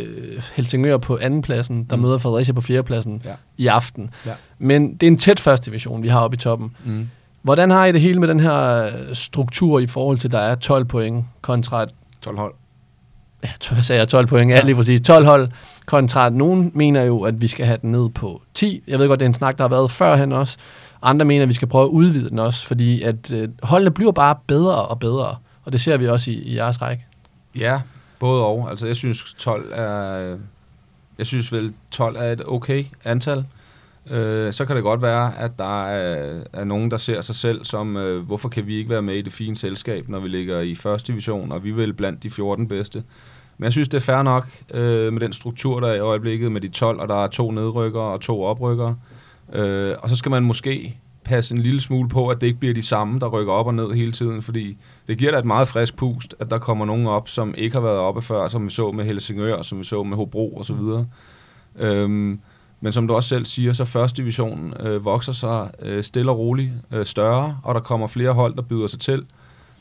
Helsingør på andenpladsen, der Mm. møder Fredericia på fjerdepladsen Ja. i aften. Ja. Men det er en tæt første division, vi har oppe i toppen. Mm. Hvordan har I det hele med den her øh, struktur i forhold til, der er 12 point kontra et 12 hold. Ja, jeg sagde jeg 12 point, ja, lige præcis. 12 hold kontra, nogen mener jo, at vi skal have den ned på 10. Jeg ved godt, det er en snak, der har været førhen også. Andre mener, at vi skal prøve at udvide den også, fordi at øh, holdene bliver bare bedre og bedre. Og det ser vi også i, i jeres række. Ja, både og. Altså, jeg synes 12 er... Jeg synes vel, 12 er et okay antal. Øh, så kan det godt være, at der er, er nogen, der ser sig selv som, øh, hvorfor kan vi ikke være med i det fine selskab, når vi ligger i første division, og vi er vel blandt de 14 bedste. Men jeg synes, det er fair nok øh, med den struktur, der er i øjeblikket med de 12, og der er to nedrykkere og to oprykkere. Øh, og så skal man måske passe en lille smule på, at det ikke bliver de samme, der rykker op og ned hele tiden, fordi det giver da et meget frisk pust, at der kommer nogen op, som ikke har været oppe før, som vi så med Helsingør, som vi så med Hobro og så videre. Øhm, men som du også selv siger, så første division øh, vokser sig øh, stille og roligt øh, større, og der kommer flere hold, der byder sig til.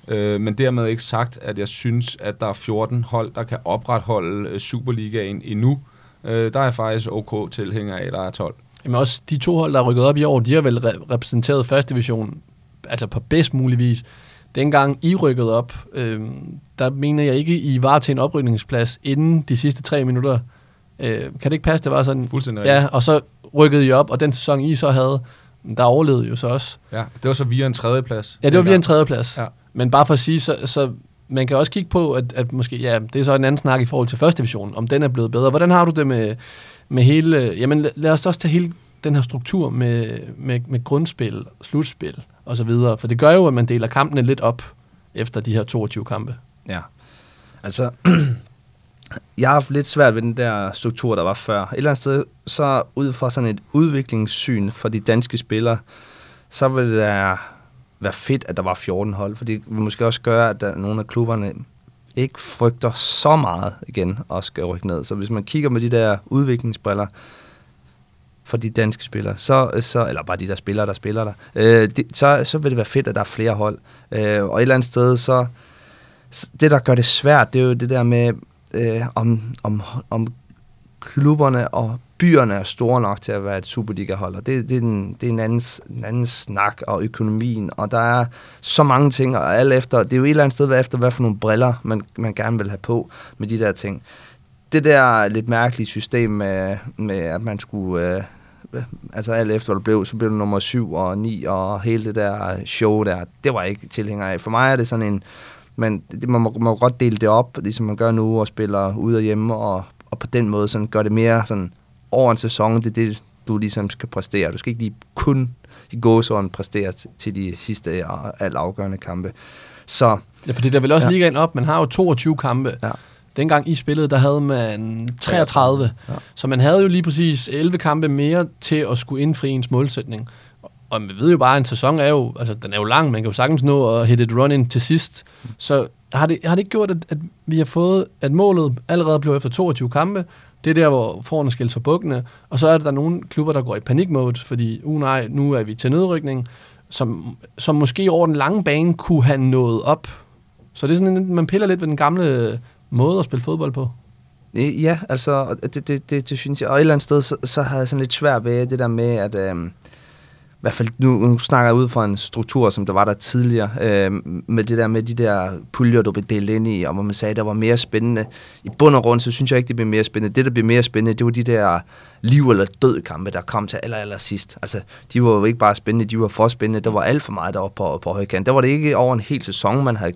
Øh, men dermed ikke sagt, at jeg synes, at der er 14 hold, der kan opretholde øh, Superligaen endnu. Øh, der er faktisk ok tilhænger af, der er 12. Jamen også de to hold, der er rykket op i år, de har vel re- repræsenteret første division altså på bedst mulig vis. Dengang I rykkede op, øh, der mener jeg ikke, I var til en oprykningsplads inden de sidste tre minutter. Øh, kan det ikke passe, det var sådan? Fuldstændig Ja, og så rykkede I op, og den sæson I så havde, der overlevede jo så også. Ja, det var så via en tredjeplads. Ja, det var via en tredjeplads. Ja. Men bare for at sige, så, så man kan også kigge på, at, at måske, ja, det er så en anden snak i forhold til første division, om den er blevet bedre. Hvordan har du det med, med hele, jamen lad- lad os også tage hele den her struktur med, med, med grundspil, slutspil og så videre, for det gør jo, at man deler kampene lidt op efter de her 22 kampe. Ja. Altså, jeg har haft lidt svært ved den der struktur, der var før. Et eller andet sted, så ud fra sådan et udviklingssyn for de danske spillere, så vil det være fedt, at der var 14 hold, for det vil måske også gøre, at der, nogle af klubberne ikke frygter så meget igen og skal rykke ned. Så hvis man kigger med de der udviklingsbriller for de danske spillere, så, så eller bare de der spillere, der spiller der, øh, det, så, så vil det være fedt, at der er flere hold. Øh, og et eller andet sted, så det, der gør det svært, det er jo det der med, øh, om, om, om klubberne og byerne er store nok til at være et Superliga-hold. Og det, det, er en, det er en anden, en anden snak, og økonomien, og der er så mange ting, og alt efter, det er jo et eller andet sted, hvad efter hvad for nogle briller, man, man gerne vil have på med de der ting. Det der lidt mærkelige system med, med at man skulle... Øh, altså alt efter hvad det blev, så blev det nummer 7 og 9 og hele det der show der, det var jeg ikke tilhænger af. For mig er det sådan en, men det, man må, må godt dele det op, ligesom man gør nu, og spiller ud og hjemme, og, og på den måde sådan, gør det mere sådan over en sæson, det er det, du ligesom skal præstere. Du skal ikke lige kun i gåsøjne præstere til de sidste alt afgørende kampe. Så Ja, fordi der vil også Ja. ja. ligaen op, man har jo 22 kampe. Ja. Dengang I spillede, der havde man 33. Ja. Så man havde jo lige præcis 11 kampe mere til at skulle indfri ens målsætning. Og man ved jo bare, at en sæson er jo, altså den er jo lang, man kan jo sagtens nå at hit et run in til sidst. Så har det, har det ikke gjort, at, at vi har fået, at målet allerede blev efter 22 kampe, det er der, hvor forerne skilles for bukkene, og så er der nogle klubber, der går i panikmode, fordi, uh nej, nu er vi til nedrykning, som, som måske over den lange bane kunne have nået op. Så det er sådan, man piller lidt ved den gamle måde at spille fodbold på. Ja, altså, det, det, det, det synes jeg. Og et eller andet sted, så, så har jeg sådan lidt svært ved det der med, at... Øh hvert fald nu, nu snakker jeg ud fra en struktur, som der var der tidligere, øh, med det der med de der puljer, du blev delt ind i, og hvor man sagde, der var mere spændende. I bund og grund, så synes jeg ikke, det blev mere spændende. Det, der blev mere spændende, det var de der liv- eller død kampe, der kom til aller, aller sidst. Altså, de var jo ikke bare spændende, de var for spændende. Der var alt for meget, der på, på højkant. Der var det ikke over en hel sæson, man havde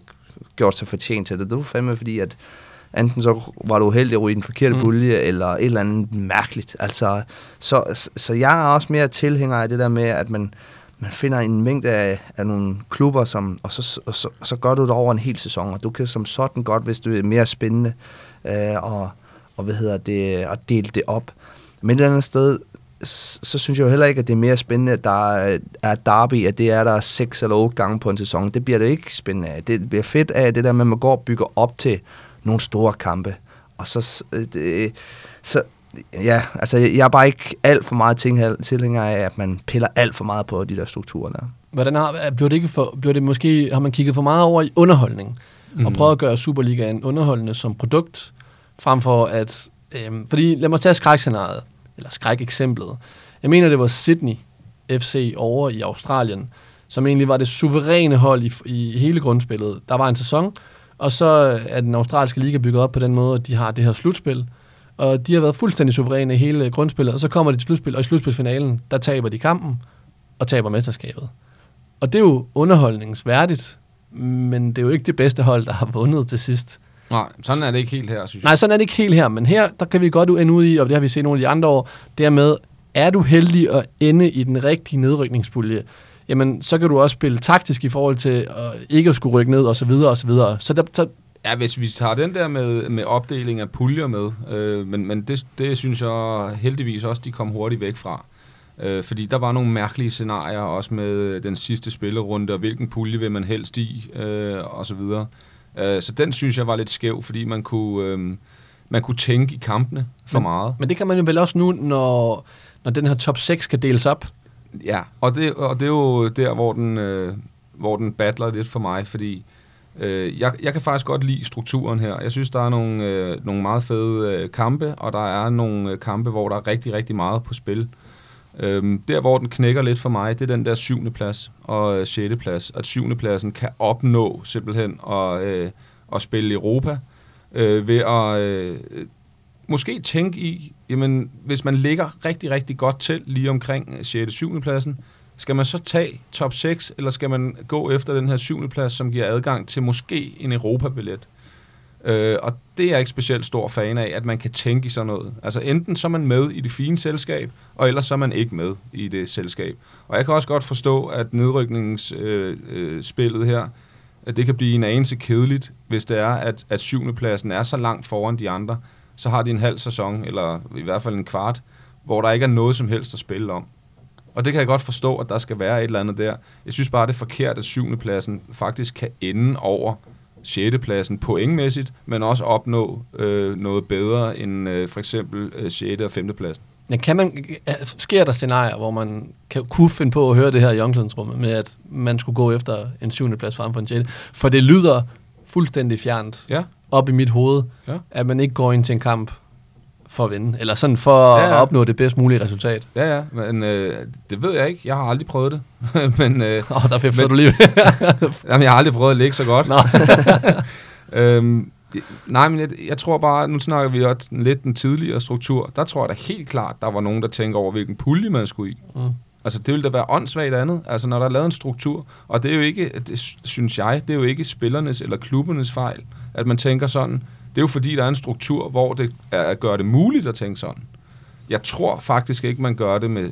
gjort sig fortjent til det. Det var fandme fordi, at enten så var du uheldig at ryge i den forkerte Mm. pulje, eller et eller andet mærkeligt. Altså, så, så, jeg er også mere tilhænger af det der med, at man, man finder en mængde af, af nogle klubber, som, og, så, og, så, og så gør du det over en hel sæson, og du kan som sådan godt, hvis du er mere spændende, øh, og, og hvad hedder det, at dele det op. Men et eller andet sted, så synes jeg jo heller ikke, at det er mere spændende, at der er, er derby, at det er der seks eller otte gange på en sæson. Det bliver det ikke spændende af. Det bliver fedt af det der med, at man går og bygger op til nogle store kampe. Og så, øh, det, så ja, altså jeg er bare ikke alt for meget ting, tilhænger af, at man piller alt for meget på de der strukturer der. Hvordan har, bliver det ikke for, bliver det måske, har man kigget for meget over i underholdning, mm. og prøvet at gøre Superligaen underholdende som produkt, frem for at, øhm, fordi lad mig tage skrækscenariet, eller skrækeksemplet. Jeg mener, det var Sydney FC over i Australien, som egentlig var det suveræne hold i, i hele grundspillet. Der var en sæson, og så er den australske liga bygget op på den måde, at de har det her slutspil, og de har været fuldstændig suveræne i hele grundspillet, og så kommer de til slutspil, og i slutspilsfinalen, der taber de kampen, og taber mesterskabet. Og det er jo underholdningsværdigt, men det er jo ikke det bedste hold, der har vundet til sidst. Nej, sådan er det ikke helt her, synes Nej, sådan er det ikke helt her, men her, der kan vi godt ende ud i, og det har vi set nogle af de andre år, dermed, er du heldig at ende i den rigtige nedrykningspulje, jamen, så kan du også spille taktisk i forhold til at ikke at skulle rykke ned, og så videre, og så videre. Så der, så, Ja, hvis vi tager den der med, med opdeling af puljer med, øh, men, men det, det synes jeg heldigvis også, de kom hurtigt væk fra. Øh, fordi der var nogle mærkelige scenarier, også med den sidste spillerunde, og hvilken pulje vil man helst i, øh, og så videre. Øh, så den synes jeg var lidt skæv, fordi man kunne, øh, man kunne tænke i kampene for men, meget. Men det kan man jo vel også nu, når, når den her top 6 kan deles op. Ja, og det, og det er jo der, hvor den, øh, hvor den battler lidt for mig, fordi øh, jeg, jeg kan faktisk godt lide strukturen her. Jeg synes, der er nogle, øh, nogle meget fede øh, kampe, og der er nogle øh, kampe, hvor der er rigtig, rigtig meget på spil. Øhm, der, hvor den knækker lidt for mig, det er den der syvende plads og øh, sjette plads. At syvende pladsen kan opnå simpelthen at, øh, at spille Europa øh, ved at øh, måske tænke i, jamen, hvis man ligger rigtig, rigtig godt til lige omkring øh, 6. 7. pladsen, skal man så tage top 6, eller skal man gå efter den her 7. plads, som giver adgang til måske en Europa-billet? Øh, og det er jeg ikke specielt stor fan af, at man kan tænke i sådan noget. Altså enten så er man med i det fine selskab, og ellers så er man ikke med i det selskab. Og jeg kan også godt forstå, at nedrykningsspillet øh, øh, her, at det kan blive en anelse kedeligt, hvis det er, at, at syvende pladsen er så langt foran de andre, så har de en halv sæson, eller i hvert fald en kvart, hvor der ikke er noget som helst at spille om. Og det kan jeg godt forstå, at der skal være et eller andet der. Jeg synes bare, det er forkert, at syvende pladsen faktisk kan ende over 6. pladsen pointmæssigt, men også opnå øh, noget bedre end øh, for eksempel øh, 6. og 5. pladsen. Men kan man, sker der scenarier, hvor man kan, kunne finde på at høre det her i omklædningsrummet, med at man skulle gå efter en 7. plads frem for en 6. For det lyder fuldstændig fjernt Ja, op i mit hoved, Ja. at man ikke går ind til en kamp for at vinde, eller sådan for Ja, ja, at opnå det bedst mulige resultat. ja, ja men øh, det ved jeg ikke. Jeg har aldrig prøvet det. men øh, Åh, oh, der fik du lige. jamen, jeg har aldrig prøvet at ligge så godt. Øhm, nej, men jeg, jeg tror bare, nu snakker vi også lidt den tidligere struktur. Der tror jeg da helt klart, der var nogen, der tænker over, hvilken pulje man skulle i. Mm. Altså, det ville da være åndssvagt andet. Altså, når der er lavet en struktur. Og det er jo ikke, det synes jeg, det er jo ikke spillernes eller klubbernes fejl, at man tænker sådan. Det er jo fordi, der er en struktur, hvor det er, gør det muligt at tænke sådan. Jeg tror faktisk ikke, man gør det med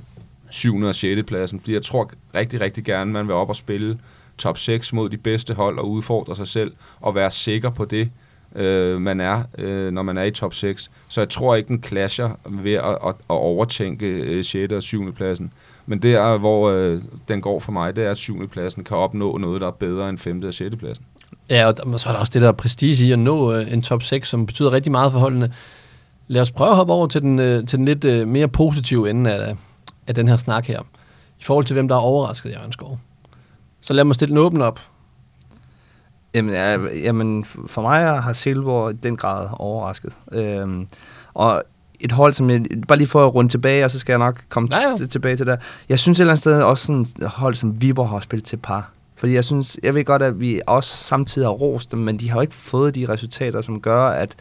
7. og 6. pladsen, fordi jeg tror rigtig, rigtig gerne, man vil op og spille top 6 mod de bedste hold og udfordre sig selv og være sikker på det, øh, man er, øh, når man er i top 6. Så jeg tror ikke, den clasher ved at, at, at overtænke øh, 6. og 7. pladsen. Men det er, hvor øh, den går for mig, det er, at 7. pladsen kan opnå noget, der er bedre end 5. og 6. pladsen. Ja, og så er der også det der prestige i at nå øh, en top 6, som betyder rigtig meget for holdene. Lad os prøve at hoppe over til den, øh, til den lidt øh, mere positive ende af, af den her snak her. I forhold til, hvem der er overrasket, Jørgen Skov. Så lad mig stille den åben op. Jamen, ja, jamen, for mig har Silkeborg i den grad overrasket. Øhm, og et hold, som jeg, bare lige for at runde tilbage, og så skal jeg nok komme Ja, ja. tilbage til det. Jeg synes et eller andet sted også sådan et hold, som Viborg har spillet til par. Fordi jeg synes, jeg ved godt, at vi også samtidig har rost dem, men de har jo ikke fået de resultater, som gør, at,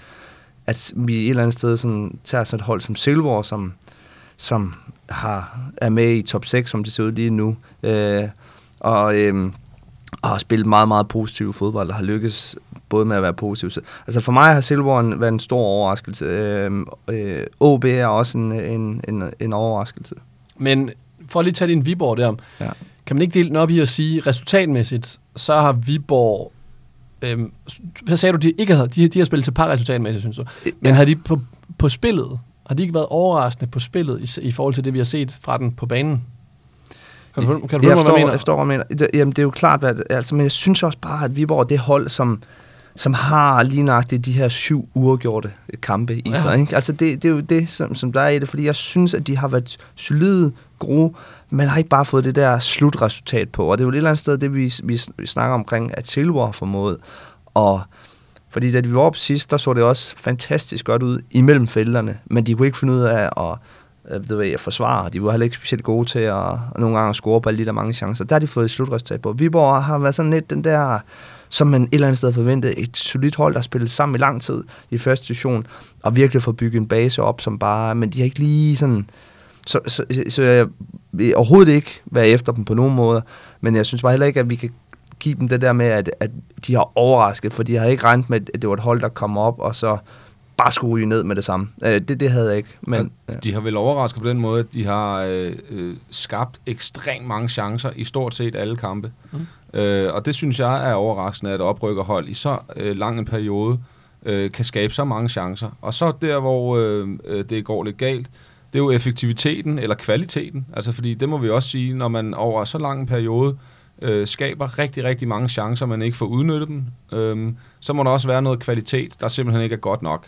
at vi et eller andet sted sådan, tager sådan et hold som Silkeborg, som, som har, er med i top 6, som det ser ud lige nu. Øh, og, øhm, og har spillet meget, meget positiv fodbold, og har lykkes både med at være positiv. Så, altså for mig har Silkeborg en- været en stor overraskelse. Øh, øh, OB er også en, en, en, en overraskelse. Men for at lige tage din Viborg der, Ja. Kan man ikke dele den op i at sige, resultatmæssigt, så har Viborg... Øhm, hvad sagde du, de ikke havde? De, de har spillet til par resultatmæssigt, synes du. Men har de på, på spillet, har de ikke været overraskende på spillet i, i forhold til det, vi har set fra den på banen? Kan du, kan du jeg forstå, hvad forstår, jeg mener? jeg forstår, hvad du mener. Det, jamen, det er jo klart, hvad, altså, men jeg synes også bare, at Viborg er det hold, som, som har lige nøjagtigt de her syv uafgjorte kampe i Ja. sig. Ikke? Altså, det, det er jo det, som, som der er i det, fordi jeg synes, at de har været solide, gode, men har ikke bare fået det der slutresultat på. Og det er jo et eller andet sted, det vi, vi, vi snakker omkring, at Silver har formået. Og fordi da de var op sidst, der så det også fantastisk godt ud imellem felterne, men de kunne ikke finde ud af at, øh, du ved, at forsvare. De var heller ikke specielt gode til at, at nogle gange at score på alle de der mange chancer. Der har de fået et slutresultat på. Viborg har været sådan lidt den der, som man et eller andet sted forventede, et solidt hold, der har spillet sammen i lang tid i første division, og virkelig får bygget en base op, som bare, men de har ikke lige sådan, så, så, så jeg vil overhovedet ikke være efter dem på nogen måde, men jeg synes bare heller ikke, at vi kan give dem det der med, at, at de har overrasket, for de har ikke regnet med, at det var et hold, der kom op, og så bare skulle ryge ned med det samme. Øh, det, det havde jeg ikke. Men, ja. De har vel overrasket på den måde, at de har øh, øh, skabt ekstremt mange chancer i stort set alle kampe. Mm. Øh, og det synes jeg er overraskende, at et oprykkerhold i så øh, lang en periode øh, kan skabe så mange chancer. Og så der, hvor øh, øh, det går lidt galt, det er jo effektiviteten eller kvaliteten. Altså fordi det må vi også sige, når man over så lang en periode øh, skaber rigtig, rigtig mange chancer, men ikke får udnyttet dem, øh, så må der også være noget kvalitet, der simpelthen ikke er godt nok.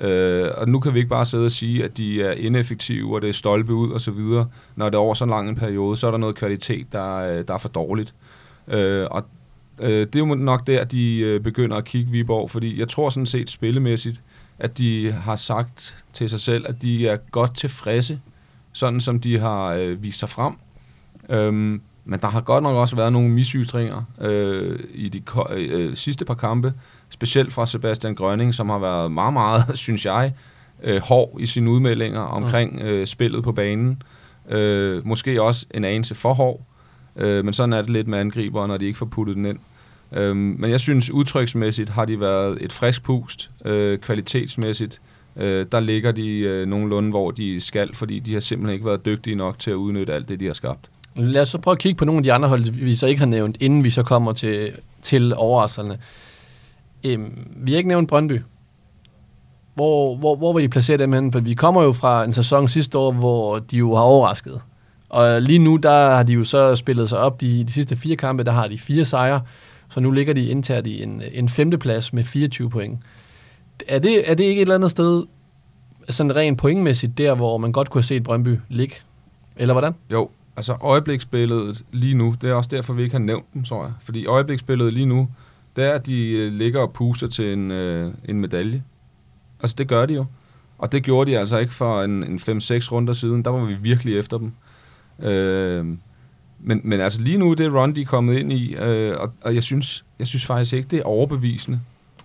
Øh, og nu kan vi ikke bare sidde og sige, at de er ineffektive, og det er stolpe ud og så videre. Når det er over så lang en periode, så er der noget kvalitet, der, øh, der er for dårligt. Øh, og øh, det er jo nok der, de øh, begynder at kigge Viborg, fordi jeg tror sådan set spillemæssigt, at de har sagt til sig selv, at de er godt tilfredse, sådan som de har øh, vist sig frem. Øhm, men der har godt nok også været nogle misytringer øh, i de øh, sidste par kampe, specielt fra Sebastian Grønning, som har været meget, meget, synes jeg, øh, hård i sine udmeldinger omkring øh, spillet på banen. Øh, måske også en anelse for hård, øh, men sådan er det lidt med angriber, når de ikke får puttet den ind. Øh, men jeg synes, udtryksmæssigt har de været et frisk pust, øh, kvalitetsmæssigt. Øh, der ligger de øh, nogenlunde, hvor de skal, fordi de har simpelthen ikke været dygtige nok til at udnytte alt det, de har skabt. Lad os så prøve at kigge på nogle af de andre hold, vi så ikke har nævnt, inden vi så kommer til, til overraskerne. Øhm, vi har ikke nævnt Brøndby. Hvor, hvor, hvor vil I placere dem hen? For vi kommer jo fra en sæson sidste år, hvor de jo har overrasket. Og lige nu, der har de jo så spillet sig op. De, de sidste fire kampe, der har de fire sejre. Så nu ligger de indtaget i en, en femteplads med 24 point. Er det, er det ikke et eller andet sted, sådan rent pointmæssigt, der hvor man godt kunne have set Brøndby ligge? Eller hvordan? Jo, altså øjebliksbilledet lige nu, det er også derfor, vi ikke har nævnt dem, tror jeg. Fordi øjebliksbilledet lige nu, det er, at de øh, ligger og puster til en, øh, en medalje. Altså det gør de jo. Og det gjorde de altså ikke for en, en 5-6 runder siden. Der var vi virkelig efter dem. Øh, men, men altså lige nu, det run, de er kommet ind i, øh, og, og jeg, synes, jeg synes faktisk ikke, det er overbevisende,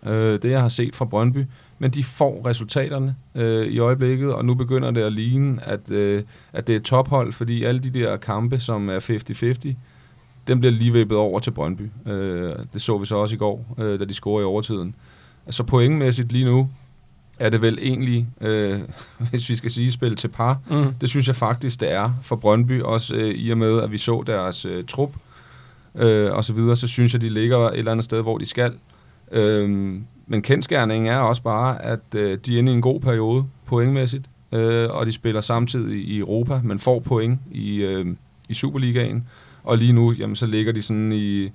øh, det jeg har set fra Brøndby. Men de får resultaterne øh, i øjeblikket, og nu begynder det at ligne, at, øh, at det er tophold, fordi alle de der kampe, som er 50-50, dem bliver lige vippet over til Brøndby. Øh, det så vi så også i går, øh, da de scorede i overtiden. Altså pointmæssigt lige nu, er det vel egentlig, øh, hvis vi skal sige, spil til par. Mm. Det synes jeg faktisk, det er for Brøndby, også øh, i og med, at vi så deres øh, trup øh, og så videre, så synes jeg, de ligger et eller andet sted, hvor de skal. Øh, men kendskærningen er også bare, at øh, de er inde i en god periode pointmæssigt, øh, og de spiller samtidig i Europa, men får point i, øh, i Superligaen. Og lige nu, jamen, så ligger de sådan i,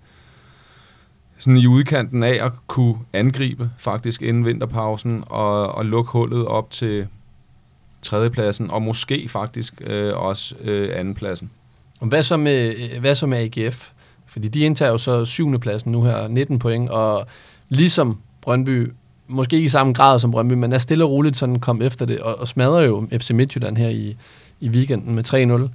sådan i udkanten af at kunne angribe faktisk inden vinterpausen og, og lukke hullet op til tredjepladsen, og måske faktisk øh, også øh, andenpladsen. Og Hvad så med, øh, hvad så med AGF? Fordi de indtager jo så syvende pladsen nu her, 19 point, og ligesom Brøndby, måske ikke i samme grad som Brøndby, men er stille og roligt sådan kom efter det, og, og smadrer jo FC Midtjylland her i, i weekenden med 3-0.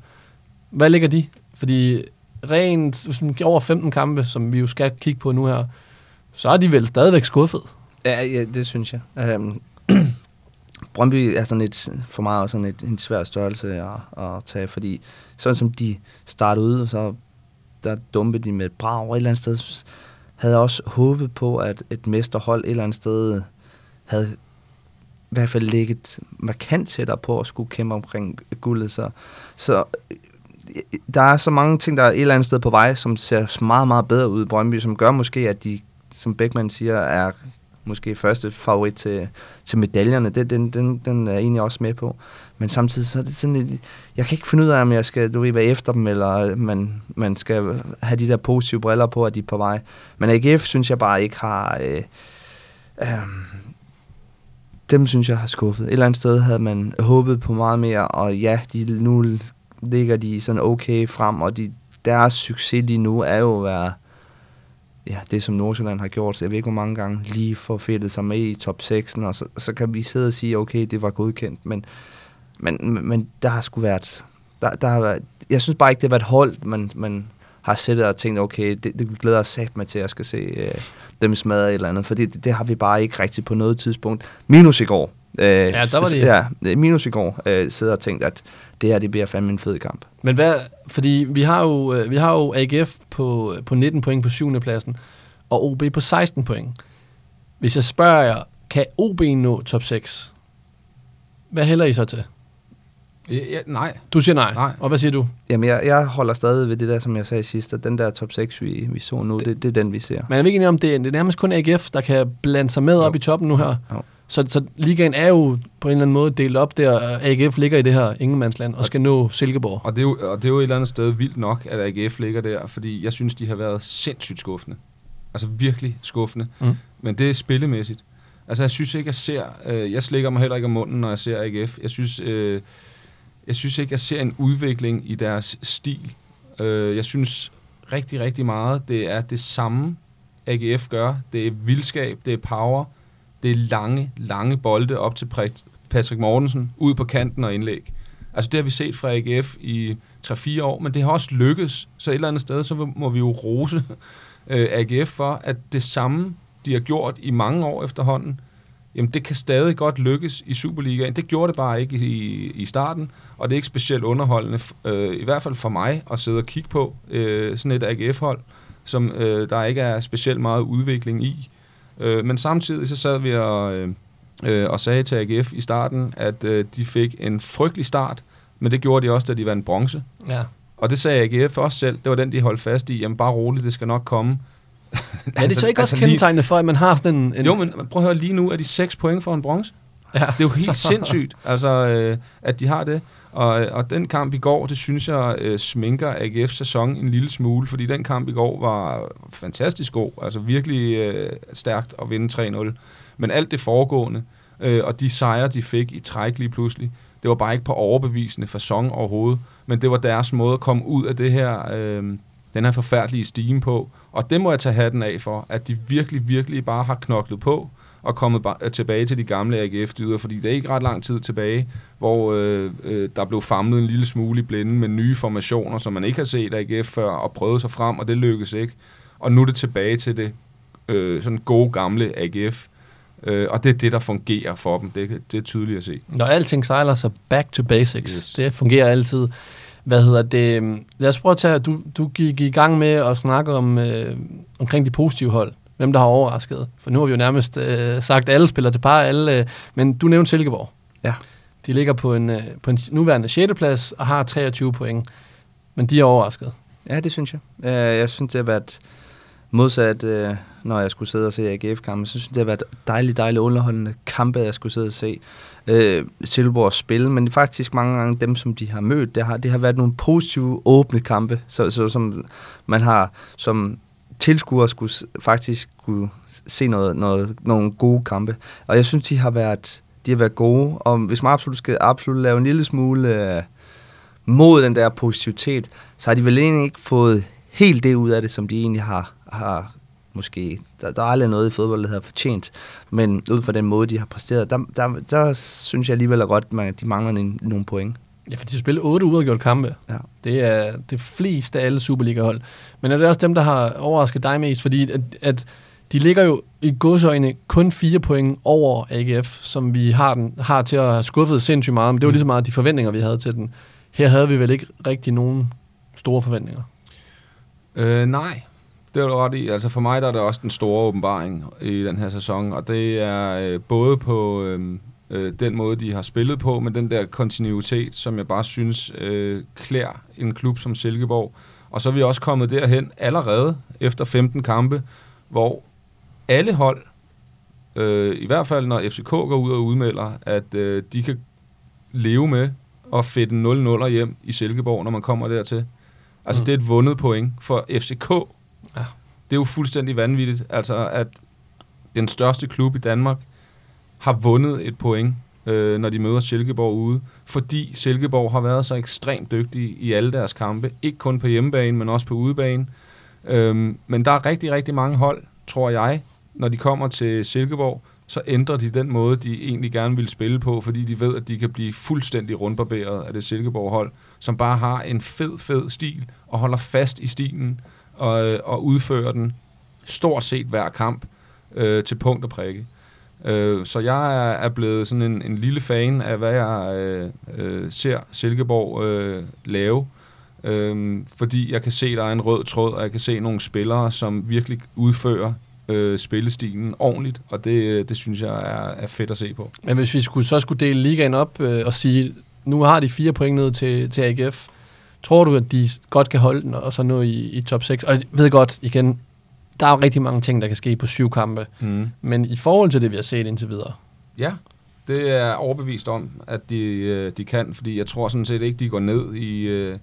Hvad ligger de? Fordi rent sådan over 15 kampe, som vi jo skal kigge på nu her, så er de vel stadigvæk skuffet. Ja, ja det synes jeg. Øhm, Brøndby er sådan et, for mig også sådan et, en svær størrelse at, at tage, fordi sådan som de startede ud, så der dumpede de med et brag, og et eller andet sted havde jeg også håbet på, at et mesterhold et eller andet sted havde i hvert fald ligget markant tættere på at skulle kæmpe omkring guldet. Så, så der er så mange ting, der er et eller andet sted på vej, som ser meget, meget bedre ud i Brøndby, som gør måske, at de, som Beckmann siger, er måske første favorit til, til medaljerne. Det, den, den, den er jeg egentlig også med på. Men samtidig så er det sådan et, jeg kan ikke finde ud af, om jeg skal du ved, være efter dem, eller man, man skal have de der positive briller på, at de er på vej. Men AGF synes jeg bare ikke har... Øh, øh, dem synes jeg har skuffet. Et eller andet sted havde man håbet på meget mere, og ja, de, nu ligger de sådan okay frem, og de, deres succes lige nu er jo at være ja, det, som Nordsjælland har gjort, så jeg ved ikke, hvor mange gange lige får fedtet sig med i top 6, og så, så kan vi sidde og sige, okay, det var godkendt, men, men, men der har sgu været, der, der har været, jeg synes bare ikke, det har været hold, man, man har sættet og tænkt, okay, det, det glæder os sat mig til, at jeg skal se øh, dem smadre et eller andet, for det, det har vi bare ikke rigtig på noget tidspunkt. Minus i går. Øh, Ja, der var det. Ja, minus i går øh, sidder og tænkt, at det her, det bliver fandme en fed kamp. Men hvad, fordi vi har jo, øh, vi har jo AGF på, på 19 point på 7. pladsen, og OB på 16 point. Hvis jeg spørger jer, kan OB nå top 6? Hvad hælder I så til? Ja, ja, nej. Du siger nej. Nej. Og hvad siger du? Jamen, jeg, jeg holder stadig ved det der, som jeg sagde sidst, at den der top 6, vi, vi så nu, det, det er den, vi ser. Men er vi ikke enige om, det er, det er nærmest kun AGF, der kan blande sig med Jo. op i toppen nu her? Jo. Så, så ligaen er jo på en eller anden måde delt op der, og AGF ligger i det her ingenmandsland og skal nå Silkeborg. Og det, er jo, og det er jo et eller andet sted vildt nok, at AGF ligger der, fordi jeg synes, de har været sindssygt skuffende. Altså virkelig skuffende. Mm. Men det er spillemæssigt. Altså jeg synes ikke, jeg ser... Øh, jeg slikker mig heller ikke om munden, når jeg ser AGF. Jeg synes, øh, jeg synes ikke, jeg ser en udvikling i deres stil. Øh, jeg synes rigtig, rigtig meget, det er det samme, AGF gør. Det er vildskab, det er power, det er lange, lange bolde op til Patrick Mortensen, ud på kanten og indlæg. Altså det har vi set fra AGF i 3-4 år, men det har også lykkes. Så et eller andet sted, så må vi jo rose øh, AGF for, at det samme, de har gjort i mange år efterhånden, jamen det kan stadig godt lykkes i Superligaen. Det gjorde det bare ikke i, i starten, og det er ikke specielt underholdende, øh, i hvert fald for mig, at sidde og kigge på øh, sådan et AGF-hold, som øh, der ikke er specielt meget udvikling i. Øh, men samtidig så sad vi og, øh, øh, og sagde til AGF i starten, at øh, de fik en frygtelig start, men det gjorde de også, da de vandt bronze. Ja. Og det sagde AGF også selv, det var den, de holdt fast i, jamen bare roligt, det skal nok komme. Er det så ikke også kendetegnet for, at man har sådan en... en Jo, men prøv at høre, lige nu er de 6 point for en bronze. ja. Det er jo helt sindssygt, altså, øh, at de har det. Og, og den kamp i går, det synes jeg øh, sminker AGF's sæson en lille smule, fordi den kamp i går var fantastisk god, altså virkelig øh, stærkt at vinde 3-0. Men alt det foregående, øh, og de sejre, de fik i træk lige pludselig, det var bare ikke på overbevisende fasong overhovedet, men det var deres måde at komme ud af det her, øh, den her forfærdelige stime på. Og det må jeg tage hatten af for, at de virkelig, virkelig bare har knoklet på, og kommet ba- tilbage til de gamle AGF-dyder, fordi det er ikke ret lang tid tilbage, hvor øh, øh, der blev famlet en lille smule i blinde med nye formationer, som man ikke har set AGF før, og prøvet sig frem, og det lykkedes ikke. Og nu er det tilbage til det øh, sådan gode gamle AGF, øh, og det er det, der fungerer for dem. Det, det er tydeligt at se. Når alting sejler, så back to basics. Yes. Det fungerer altid. Hvad hedder det? Lad os prøve at tage, du, du gik i gang med at snakke om, øh, omkring de positive hold. Hvem der har overrasket. For nu har vi jo nærmest øh, sagt, alle spiller til par, alle, øh, men du nævnte Silkeborg. Ja. De ligger på en, øh, på en nuværende 6. plads og har 23 point. Men de er overrasket. Ja, det synes jeg. Øh, Jeg synes, det har været modsat, øh, når jeg skulle sidde og se AGF-kampe, så synes det har været dejligt, dejligt underholdende kampe, jeg skulle sidde og se. Øh, Silkeborg spille, men faktisk mange gange dem, som de har mødt, det har, det har været nogle positive, åbne kampe, så, så, som man har som tilskuere skulle faktisk kunne se noget, noget, nogle gode kampe. Og jeg synes, de har været, de har været gode, og hvis man absolut skal absolut lave en lille smule øh, mod den der positivitet, så har de vel egentlig ikke fået helt det ud af det, som de egentlig har, har måske, der, der er aldrig noget i fodbold, der har fortjent, men ud fra den måde, de har præsteret, der, der, der synes jeg alligevel er godt, at de mangler en, nogle point. Ja, for de har spillet 8 uafgjort kampe. Ja. Det er det fleste af alle Superliga-hold. Men er det også dem, der har overrasket dig mest? Fordi at, at de ligger jo i godsøjne kun fire point over AGF, som vi har, den, har til at have skuffet sindssygt meget. Men det var Mm. lige så meget de forventninger, vi havde til den. Her havde vi vel ikke rigtig nogen store forventninger. Øh, nej, det er du ret i. Altså for mig der er det også den store åbenbaring i den her sæson, og det er øh, både på øh, øh, den måde, de har spillet på, men den der kontinuitet, som jeg bare synes øh, klæder en klub som Silkeborg. Og så er vi også kommet derhen allerede efter 15 kampe, hvor alle hold, øh, i hvert fald når FCK går ud og udmelder, at øh, de kan leve med at fedte 0-0 hjem i Silkeborg, når man kommer dertil. Altså, mm. det er et vundet point for FCK. Ja. Det er jo fuldstændig vanvittigt, altså at den største klub i Danmark har vundet et point, øh, når de møder Silkeborg ude, fordi Silkeborg har været så ekstremt dygtige i alle deres kampe. Ikke kun på hjemmebane, men også på udebane. Øhm, men der er rigtig, rigtig mange hold, tror jeg, når de kommer til Silkeborg, så ændrer de den måde, de egentlig gerne vil spille på, fordi de ved, at de kan blive fuldstændig rundbarberet af det Silkeborg-hold, som bare har en fed, fed stil, og holder fast i stilen, og, øh, og udfører den stort set hver kamp øh, til punkt og prikke. Øh, så jeg er, er blevet sådan en, en lille fan af, hvad jeg øh, øh, ser Silkeborg øh, lave, øh, fordi jeg kan se, der er en rød tråd, og jeg kan se nogle spillere, som virkelig udfører øh, spillestilen ordentligt, og det, øh, det synes jeg er, er fedt at se på. Men hvis vi skulle, så skulle dele ligaen op øh, og sige, nu har de fire point ned til, til AGF, tror du, at de godt kan holde den og så nå i, i top 6? Og jeg ved godt, igen, der er jo rigtig mange ting, der kan ske på syv kampe. Mm. Men i forhold til det, vi har set indtil videre, Ja, det er overbevist om, at de, øh, de kan, fordi jeg tror sådan set ikke, de går ned i, øh,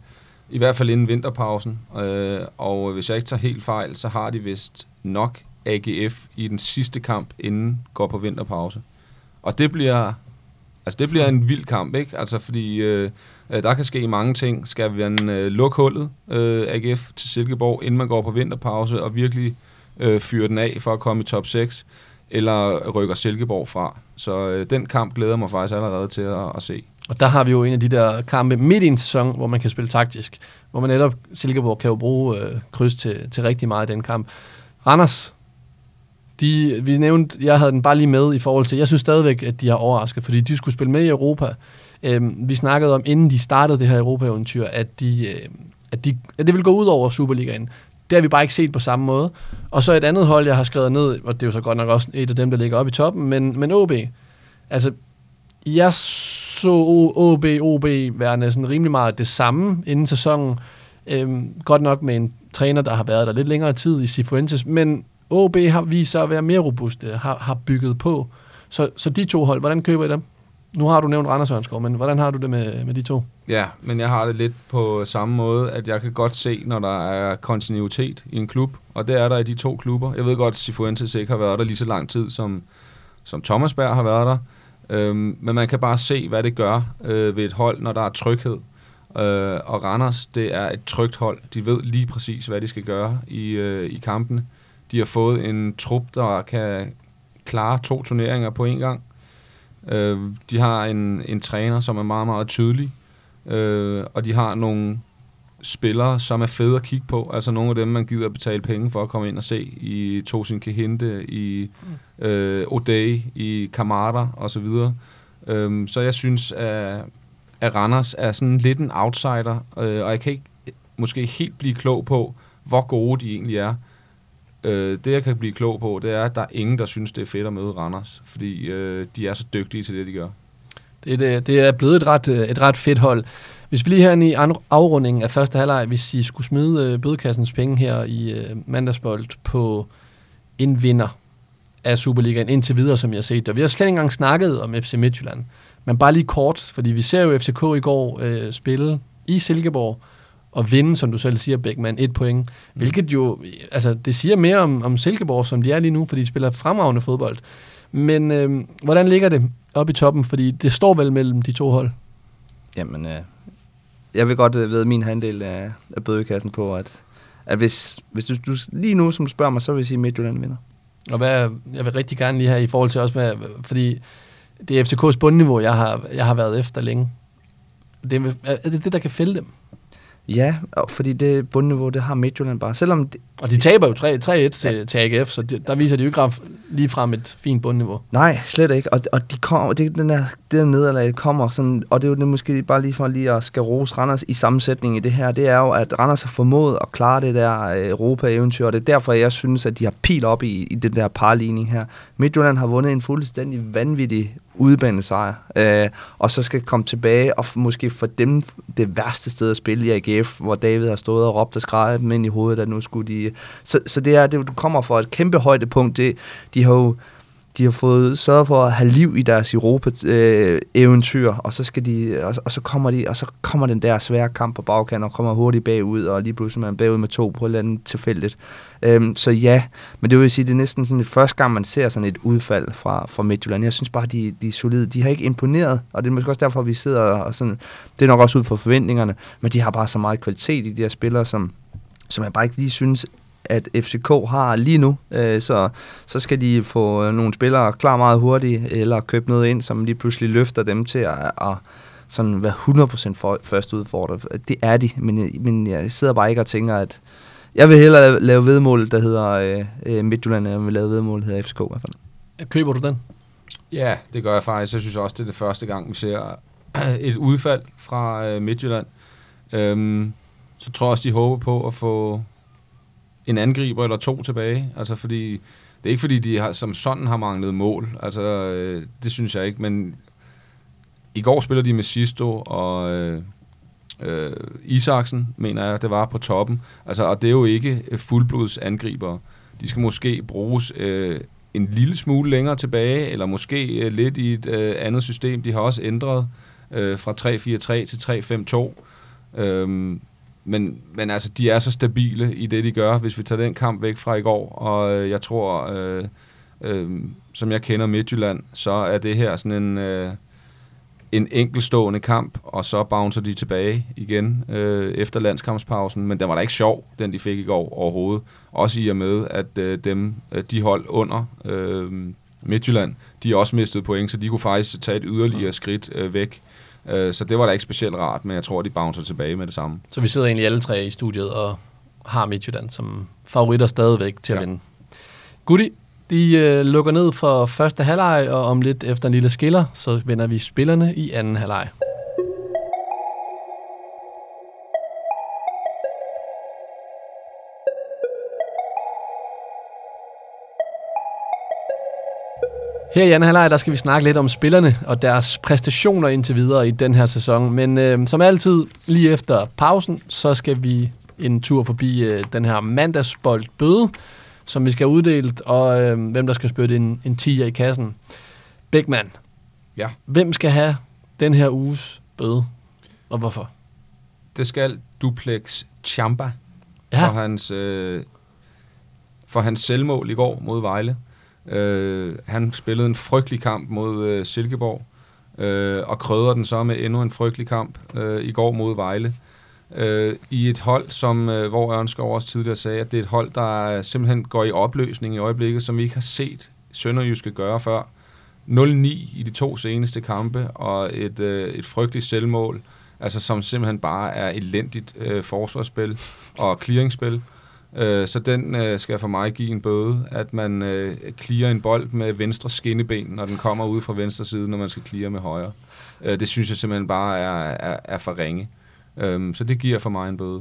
i hvert fald inden vinterpausen. Øh, og hvis jeg ikke tager helt fejl, så har de vist nok AGF i den sidste kamp, inden går på vinterpause. Og det bliver, altså det bliver en vild kamp, ikke? Altså fordi øh, øh der kan ske mange ting. Skal man øh, lukke hullet, øh, AGF, til Silkeborg, inden man går på vinterpause, og virkelig øh, fyre den af for at komme i top 6, eller rykker Silkeborg fra. Så øh, den kamp glæder mig faktisk allerede til at, at se. Og der har vi jo en af de der kampe midt i en sæson, hvor man kan spille taktisk. Hvor man netop, Silkeborg kan jo bruge øh, kryds til, til rigtig meget i den kamp. Randers, de, vi nævnte, jeg havde den bare lige med i forhold til, jeg synes stadigvæk, at de har overrasket, fordi de skulle spille med i Europa. Øhm, vi snakkede om, inden de startede det her Europa-eventyr, at, de, øh, at, de, at det vil gå ud over Superligaen. Det har vi bare ikke set på samme måde. Og så et andet hold, jeg har skrevet ned, og det er jo så godt nok også et af dem, der ligger oppe i toppen, men, men OB. Altså, jeg så OB, OB være sådan rimelig meget det samme inden sæsonen. Øhm, godt nok med en træner, der har været der lidt længere tid i Sifuentes, men OB har vist sig at være mere robuste, har, har bygget på. Så, så de to hold, hvordan køber I dem? Nu har du nævnt Randers Ørnskov, men hvordan har du det med, med de to? Ja, men jeg har det lidt på samme måde, at jeg kan godt se, når der er kontinuitet i en klub, og det er der i de to klubber. Jeg ved godt, at Sifuentes ikke har været der lige så lang tid, som, som Thomas Berg har været der, øhm, men man kan bare se, hvad det gør øh, ved et hold, når der er tryghed. Øh, og Randers, det er et trygt hold. De ved lige præcis, hvad de skal gøre i, øh, i kampene. De har fået en trup, der kan klare to turneringer på en gang. Øh, de har en, en træner, som er meget, meget tydelig, øh, og de har nogle spillere, som er fede at kigge på. Altså nogle af dem, man gider at betale penge for at komme ind og se i Tosin Kehinde, i øh, O'Day, i Kamada osv. Øh, så jeg synes, at, at Randers er sådan lidt en outsider, øh, og jeg kan ikke måske helt blive klog på, hvor gode de egentlig er. Øh, det, jeg kan blive klog på, det er, at der er ingen, der synes, det er fedt at møde Randers, fordi øh, de er så dygtige til det, de gør. Det, det, det er blevet et ret, øh, et ret fedt hold. Hvis vi lige her i afrundingen af første halvleg, hvis I skulle smide øh, bødekassens penge her i øh, mandagsbold på en vinder af Superligaen indtil videre, som jeg har set det. Vi har slet ikke engang snakket om FC Midtjylland, men bare lige kort, fordi vi ser jo FCK i går øh, spille i Silkeborg, og vinde, som du selv siger, Beckmann, et point. Mm. Hvilket jo, altså det siger mere om, om Silkeborg, som de er lige nu, fordi de spiller fremragende fodbold. Men øh, hvordan ligger det op i toppen? Fordi det står vel mellem de to hold. Jamen, øh, jeg vil godt øh, ved min handel af, af bødekassen på, at, at hvis, hvis du, du, lige nu, som du spørger mig, så vil jeg sige, at Midtjylland vinder. Og hvad, jeg vil rigtig gerne lige have i forhold til også med, fordi det er FCK's bundniveau, jeg har, jeg har været efter længe. Det, er det det, der kan fælde dem? Ja, fordi det bundniveau, det har Midtjylland bare. Selvom det, og de taber jo 3-1 til, ja. til AGF, så de, der viser de jo ikke lige frem et fint bundniveau. Nej, slet ikke. Og, og de kommer, det, den der, det der nederlag kommer sådan, og det er jo det måske bare lige for lige at skal rose Randers i sammensætningen i det her, det er jo, at Randers har formået at klare det der øh, Europa-eventyr, og det er derfor, jeg synes, at de har pil op i, i den der parligning her. Midtjylland har vundet en fuldstændig vanvittig udebanesejr, øh, og så skal komme tilbage og måske for dem det værste sted at spille i AGF, hvor David har stået og råbt og skrejet dem ind i hovedet, at nu skulle de... Så, så det er, det, du kommer fra et kæmpe højdepunkt. Det, de har jo de har fået sørget for at have liv i deres Europa-eventyr, øh, og så skal de, og, og, så kommer de, og så kommer den der svære kamp på bagkanten, og kommer hurtigt bagud, og lige pludselig er man bagud med to på et eller andet tilfældigt. Øhm, så ja, men det vil sige, det er næsten sådan et første gang, man ser sådan et udfald fra, fra Midtjylland. Jeg synes bare, de, de er solide. De har ikke imponeret, og det er måske også derfor, vi sidder og sådan, det er nok også ud fra forventningerne, men de har bare så meget kvalitet i de her spillere, som, som jeg bare ikke lige synes at FCK har lige nu. Øh, så, så skal de få øh, nogle spillere klar meget hurtigt, eller købe noget ind, som lige pludselig løfter dem til at, at sådan være 100% for, først udfordret. Det er de, men, men jeg sidder bare ikke og tænker, at jeg vil hellere lave vedmål, der hedder øh, øh Midtjylland, end jeg vil lave vedmål, der hedder FCK i hvert fald. Køber du den? Ja, det gør jeg faktisk. Jeg synes også, det er det første gang, vi ser et udfald fra øh, Midtjylland. Øhm, så tror jeg også, de håber på at få en angriber eller to tilbage. Altså fordi, det er ikke fordi, de har, som sådan har manglet mål. Altså, øh, det synes jeg ikke, men i går spiller de med Sisto og øh, øh, Isaksen, mener jeg, det var på toppen. Altså, og det er jo ikke øh, fuldblods angriber. De skal måske bruges øh, en lille smule længere tilbage, eller måske øh, lidt i et øh, andet system. De har også ændret øh, fra 3-4-3 til 3-5-2. Øhm, men, men altså, de er så stabile i det, de gør, hvis vi tager den kamp væk fra i går. Og øh, jeg tror, øh, øh, som jeg kender Midtjylland, så er det her sådan en... Øh, en enkelstående kamp, og så bouncer de tilbage igen øh, efter landskampspausen. Men den var da ikke sjov, den de fik i går overhovedet. Også i og med, at øh, dem, øh, de hold under øh, Midtjylland, de også mistet point, så de kunne faktisk tage et yderligere skridt øh, væk. Øh, så det var da ikke specielt rart, men jeg tror, de bouncer tilbage med det samme. Så vi sidder egentlig alle tre i studiet og har Midtjylland som favoritter stadigvæk til ja. at vinde. Gudi, de øh, lukker ned for første halvleg, og om lidt efter en lille skiller, så vender vi spillerne i anden halvleg. Her i anden halvleg, der skal vi snakke lidt om spillerne og deres præstationer indtil videre i den her sæson. Men øh, som altid, lige efter pausen, så skal vi en tur forbi øh, den her mandagsboldbøde, som vi skal have uddelt, og øh, hvem der skal spytte en, en 10'er i kassen. Bækman, Ja. hvem skal have den her uges bøde, og hvorfor? Det skal Duplex Champa Ja, for, hans, øh, for hans selvmål i går mod Vejle. Øh, han spillede en frygtelig kamp mod øh, Silkeborg, øh, og krøder den så med endnu en frygtelig kamp øh, i går mod Vejle. Øh, I et hold, som øh, hvor Ørnskov også tidligere sagde, at det er et hold, der øh, simpelthen går i opløsning i øjeblikket, som vi ikke har set Sønderjyske gøre før. 0-9 i de to seneste kampe, og et, øh, et frygteligt selvmål, altså som simpelthen bare er elendigt øh, forsvarsspil og clearingspil. Øh, så den øh, skal for mig give en bøde, at man øh, en bold med venstre skinneben, når den kommer ud fra venstre side, når man skal clear med højre. Øh, det synes jeg simpelthen bare er, er, er for ringe. Øhm, så det giver for mig en bøde.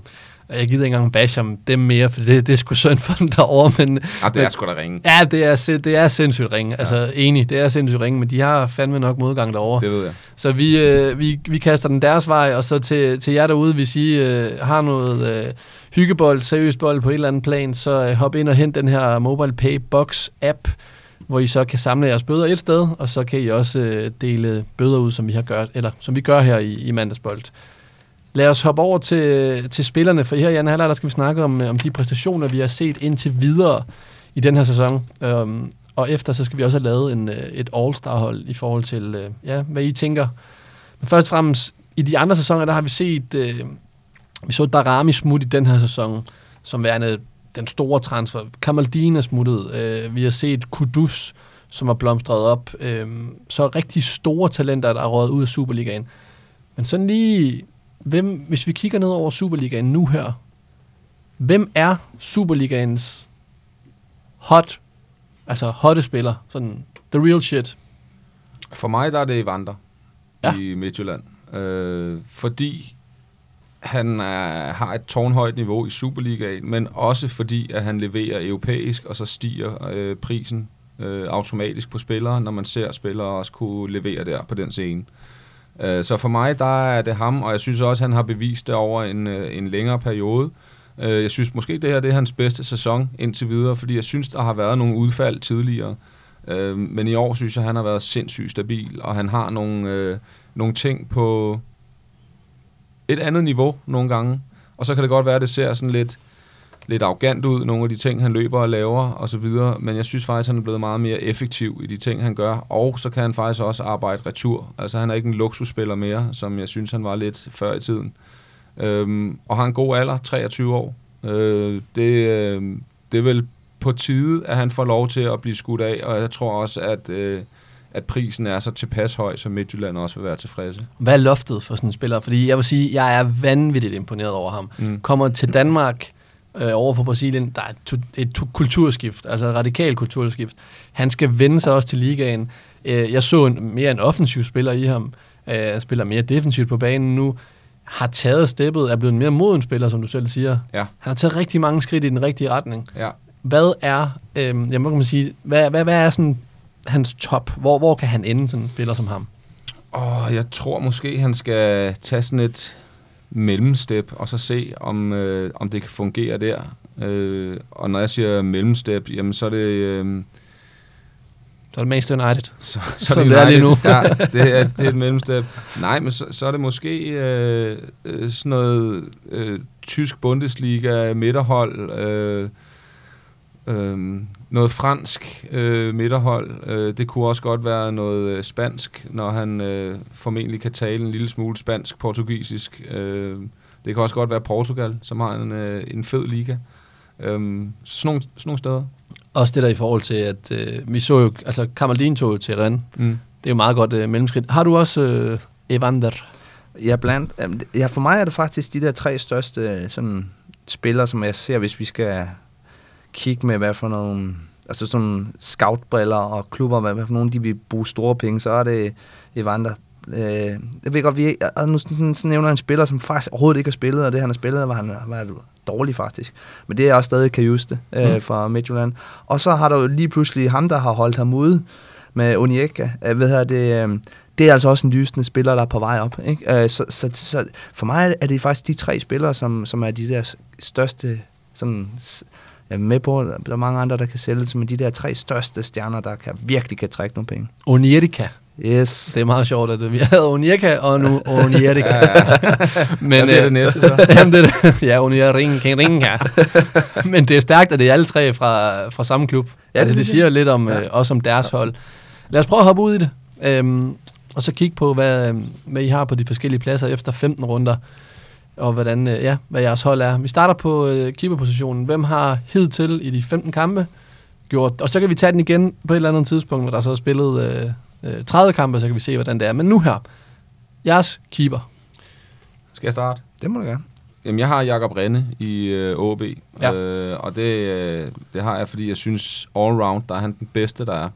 jeg gider ikke engang bash om dem mere, for det, det er sgu synd for dem derovre, men Ah, det er sgu da ringe. ja, det er, det er sindssygt ringe. Ja. Altså enig, det er sindssygt ringe, men de har fandme nok modgang derovre. Det ved jeg. Så vi, øh, vi, vi kaster den deres vej, og så til, til jer derude, hvis I øh, har noget øh, hyggebold, seriøs bold på et eller andet plan, så øh, hop ind og hent den her Mobile Pay Box app, hvor I så kan samle jeres bøder et sted, og så kan I også øh, dele bøder ud, som vi har gjort, eller som vi gør her i, i mandagsbold. Lad os hoppe over til, øh, til spillerne, for her i anden halvleg, der skal vi snakke om, øh, om de præstationer, vi har set indtil videre i den her sæson. Øhm, og efter, så skal vi også have lavet en, øh, et All-Star-hold i forhold til, øh, ja, hvad I tænker. Men først og fremmest, i de andre sæsoner, der har vi set, øh, vi så et Darami smut i den her sæson, som værende den store transfer. Kamaldin er smuttet. Øh, vi har set Kudus, som har blomstret op. Øh, så rigtig store talenter, der er røget ud af Superligaen. Men sådan lige, hvem, hvis vi kigger ned over Superligaen nu her, hvem er Superligaens hot, altså hotte spiller, sådan the real shit? For mig der er det Evander ja. i Midtjylland. Øh, fordi han er, har et tårnhøjt niveau i Superligaen, men også fordi, at han leverer europæisk, og så stiger øh, prisen øh, automatisk på spillere, når man ser spillere også kunne levere der på den scene. Øh, så for mig, der er det ham, og jeg synes også, at han har bevist det over en, øh, en længere periode. Øh, jeg synes måske, det her det er hans bedste sæson indtil videre, fordi jeg synes, der har været nogle udfald tidligere. Øh, men i år synes jeg, han har været sindssygt stabil, og han har nogle, øh, nogle ting på et andet niveau nogle gange. Og så kan det godt være, at det ser sådan lidt, lidt arrogant ud, nogle af de ting, han løber og laver og så videre. Men jeg synes faktisk, han er blevet meget mere effektiv i de ting, han gør. Og så kan han faktisk også arbejde retur. Altså han er ikke en luksusspiller mere, som jeg synes, han var lidt før i tiden. Øhm, og har en god alder, 23 år. Øh, det, øh, det er vel på tide, at han får lov til at blive skudt af, og jeg tror også, at, øh, at prisen er så tilpas høj, så Midtjylland også vil være tilfredse. Hvad er loftet for sådan en spiller? Fordi jeg vil sige, jeg er vanvittigt imponeret over ham. Mm. Kommer til Danmark øh, over for Brasilien, der er et, kulturskift, altså et radikalt kulturskift. Han skal vende sig også til ligaen. Øh, jeg så en, mere en offensiv spiller i ham. Øh, spiller mere defensivt på banen nu. Har taget steppet, er blevet en mere moden spiller, som du selv siger. Ja. Han har taget rigtig mange skridt i den rigtige retning. Ja. Hvad er, øh, jeg må kan man sige, hvad, hvad, hvad er sådan hans top? Hvor, hvor kan han ende, sådan en spiller som ham? Og jeg tror måske, han skal tage sådan et mellemstep, og så se, om, øh, om det kan fungere der. Øh, og når jeg siger mellemstep, jamen så er det... Øh, Så er det Manchester United. Så, Som det det er lige nu. ja, det er, det er et mellemstep. Nej, men så, så er det måske øh, øh, sådan noget øh, tysk Bundesliga midterhold, øh, øh, noget fransk øh, midterhold. Øh, det kunne også godt være noget øh, spansk, når han øh, formentlig kan tale en lille smule spansk, portugisisk. Øh, det kan også godt være Portugal, som har en, øh, en fed liga. Øh, sådan, nogle, sådan nogle steder. Også det der i forhold til, at øh, vi så jo, altså Kamaldin tog jo til Rennes. Mm. Det er jo meget godt øh, mellemskridt. Har du også øh, Evander? Ja, blandt, ja, for mig er det faktisk de der tre største øh, sådan, spillere, som jeg ser, hvis vi skal kigge med, hvad for nogle altså sådan nogle scoutbriller og klubber, hvad, hvad for nogle de vil bruge store penge, så er det Evander. Øh, jeg ved godt, vi, og nu sådan, sådan nævner en spiller, som faktisk overhovedet ikke har spillet, og det han har spillet, var han var dårlig faktisk. Men det er også stadig Kajuste øh, Mm. fra Midtjylland. Og så har der jo lige pludselig ham, der har holdt ham ude med Onyeka. Jeg ved her, det, øh, det er altså også en lysende spiller, der er på vej op. Ikke? Øh, så, så, så for mig er det faktisk de tre spillere, som, som er de der største sådan, jeg er med på, at der er mange andre, der kan sælge det, men de der tre største stjerner, der kan, virkelig kan trække nogle penge. Onirika. Yes. Det er meget sjovt, at vi havde Onirka, og nu Onirika. Ja, ja. Men, Hvad bliver øh, det næste så? Jamen, det er det. Ja, Onirika. Ringa. Men det er stærkt, at det er alle tre fra, fra samme klub. Ja, Ja, altså, det det, det siger lidt om, Ja. øh, også om deres hold. Lad os prøve at hoppe ud i det. Øhm, og så kigge på, hvad, øhm, hvad I har på de forskellige pladser efter 15 runder. Og hvordan, øh, ja, hvad jeres hold er. Vi starter på øh, keeperpositionen. Hvem har hidtil i de 15 kampe gjort? Og så kan vi tage den igen på et eller andet tidspunkt, når der så er spillet øh, øh, 30 kampe, så kan vi se, hvordan det er. Men nu her. Jeres keeper. Skal jeg starte? Det må du gerne. Jamen, jeg har Jakob Renne i øh, OB, Ja. øh, og det, øh, det har jeg, fordi jeg synes all-round, der er han den bedste, der er.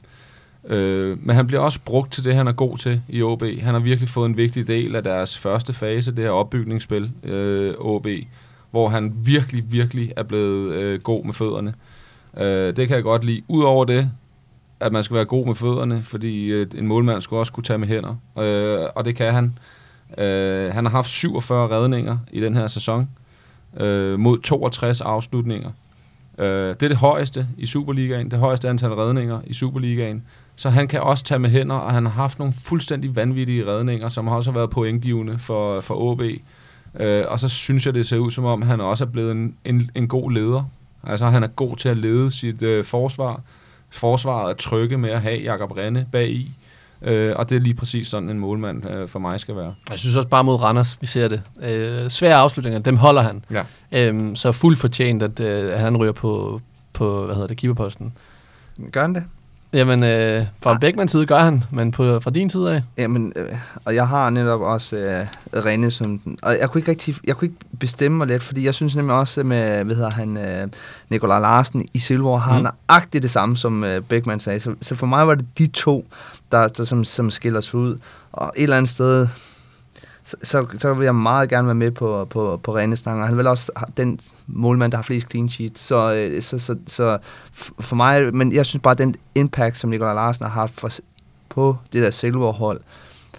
Øh, men han bliver også brugt til det, han er god til i OB. Han har virkelig fået en vigtig del af deres første fase, det her opbygningsspil, øh, OB, hvor han virkelig, virkelig er blevet øh, god med fødderne. Øh, det kan jeg godt lide. Udover det, at man skal være god med fødderne, fordi øh, en målmand skulle også kunne tage med hænder, øh, og det kan han. Øh, han har haft 47 redninger i den her sæson øh, mod 62 afslutninger. Øh, det er det højeste i Superligaen, det højeste antal redninger i Superligaen. Så han kan også tage med hænder, og han har haft nogle fuldstændig vanvittige redninger, som også har været pointgivende for, for OB. Øh, og så synes jeg, det ser ud som om, han også er blevet en, en, en god leder. Altså han er god til at lede sit øh, forsvar. Forsvaret er trygge med at have Jakob Renne bag i. Øh, og det er lige præcis sådan, en målmand øh, for mig skal være. Jeg synes også bare mod Randers, vi ser det. Øh, svære afslutninger, dem holder han. Ja. Øhm, så fuldt fortjent, at, øh, at han ryger på, på hvad hedder det, keeperposten. Gør han det? Jamen, øh, fra Beckmans side gør han, men på, fra din side af? Jamen, øh, og jeg har netop også øh, Rene som den. Og jeg kunne ikke rigtig, jeg kunne ikke bestemme mig lidt, fordi jeg synes nemlig også med, hvad hedder han, øh, Nikolaj Larsen i Silkeborg, har Mm. han agtigt det samme, som øh, Beckmann sagde. Så, så for mig var det de to, der, der som, som skiller sig ud. Og et eller andet sted, så, så, så vil jeg meget gerne være med på, på, på Rene snakker. Han vel også den målmand, der har flest clean sheet. Så, øh, så, så, så for mig, men jeg synes bare, at den impact, som Nikolaj Larsen har haft for, på det der Silkeborg-hold,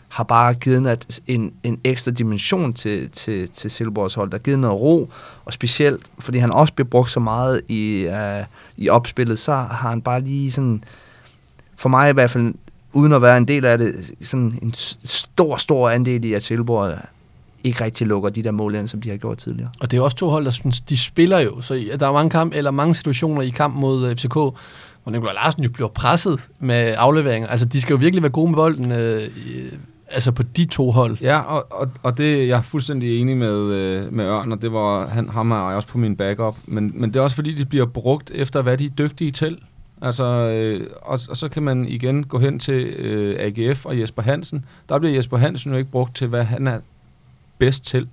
har bare givet at en, en ekstra dimension til, til, til Silkeborgs hold. Der har givet noget ro, og specielt, fordi han også bliver brugt så meget i, uh, i opspillet, så har han bare lige sådan, for mig i hvert fald, uden at være en del af det, sådan en stor, stor andel i, at Silkeborg ikke rigtig lukker de der mål ind, som de har gjort tidligere. Og det er også to hold, der synes, de spiller jo. Så der er mange kamp, eller mange situationer i kamp mod øh, FCK, hvor Nikolaj Larsen jo bliver presset med afleveringer. Altså, de skal jo virkelig være gode med bolden, øh, altså på de to hold. Ja, og, og, og det jeg er fuldstændig enig med, øh, med Ørn, og det var han, ham er jeg også på min backup. Men, men det er også fordi, de bliver brugt efter, hvad de er dygtige til. Altså, øh, og, og så kan man igen gå hen til øh, AGF og Jesper Hansen. Der bliver Jesper Hansen jo ikke brugt til, hvad han er bedst til.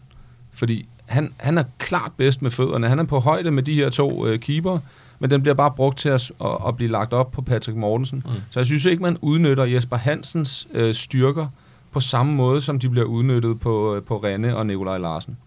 Fordi han, han er klart bedst med fødderne. Han er på højde med de her to øh, keeper, men den bliver bare brugt til at, at, at blive lagt op på Patrick Mortensen. Mm. Så jeg synes ikke, man udnytter Jesper Hansens øh, styrker på samme måde, som de bliver udnyttet på, øh, på Renne og Nikolaj Larsen.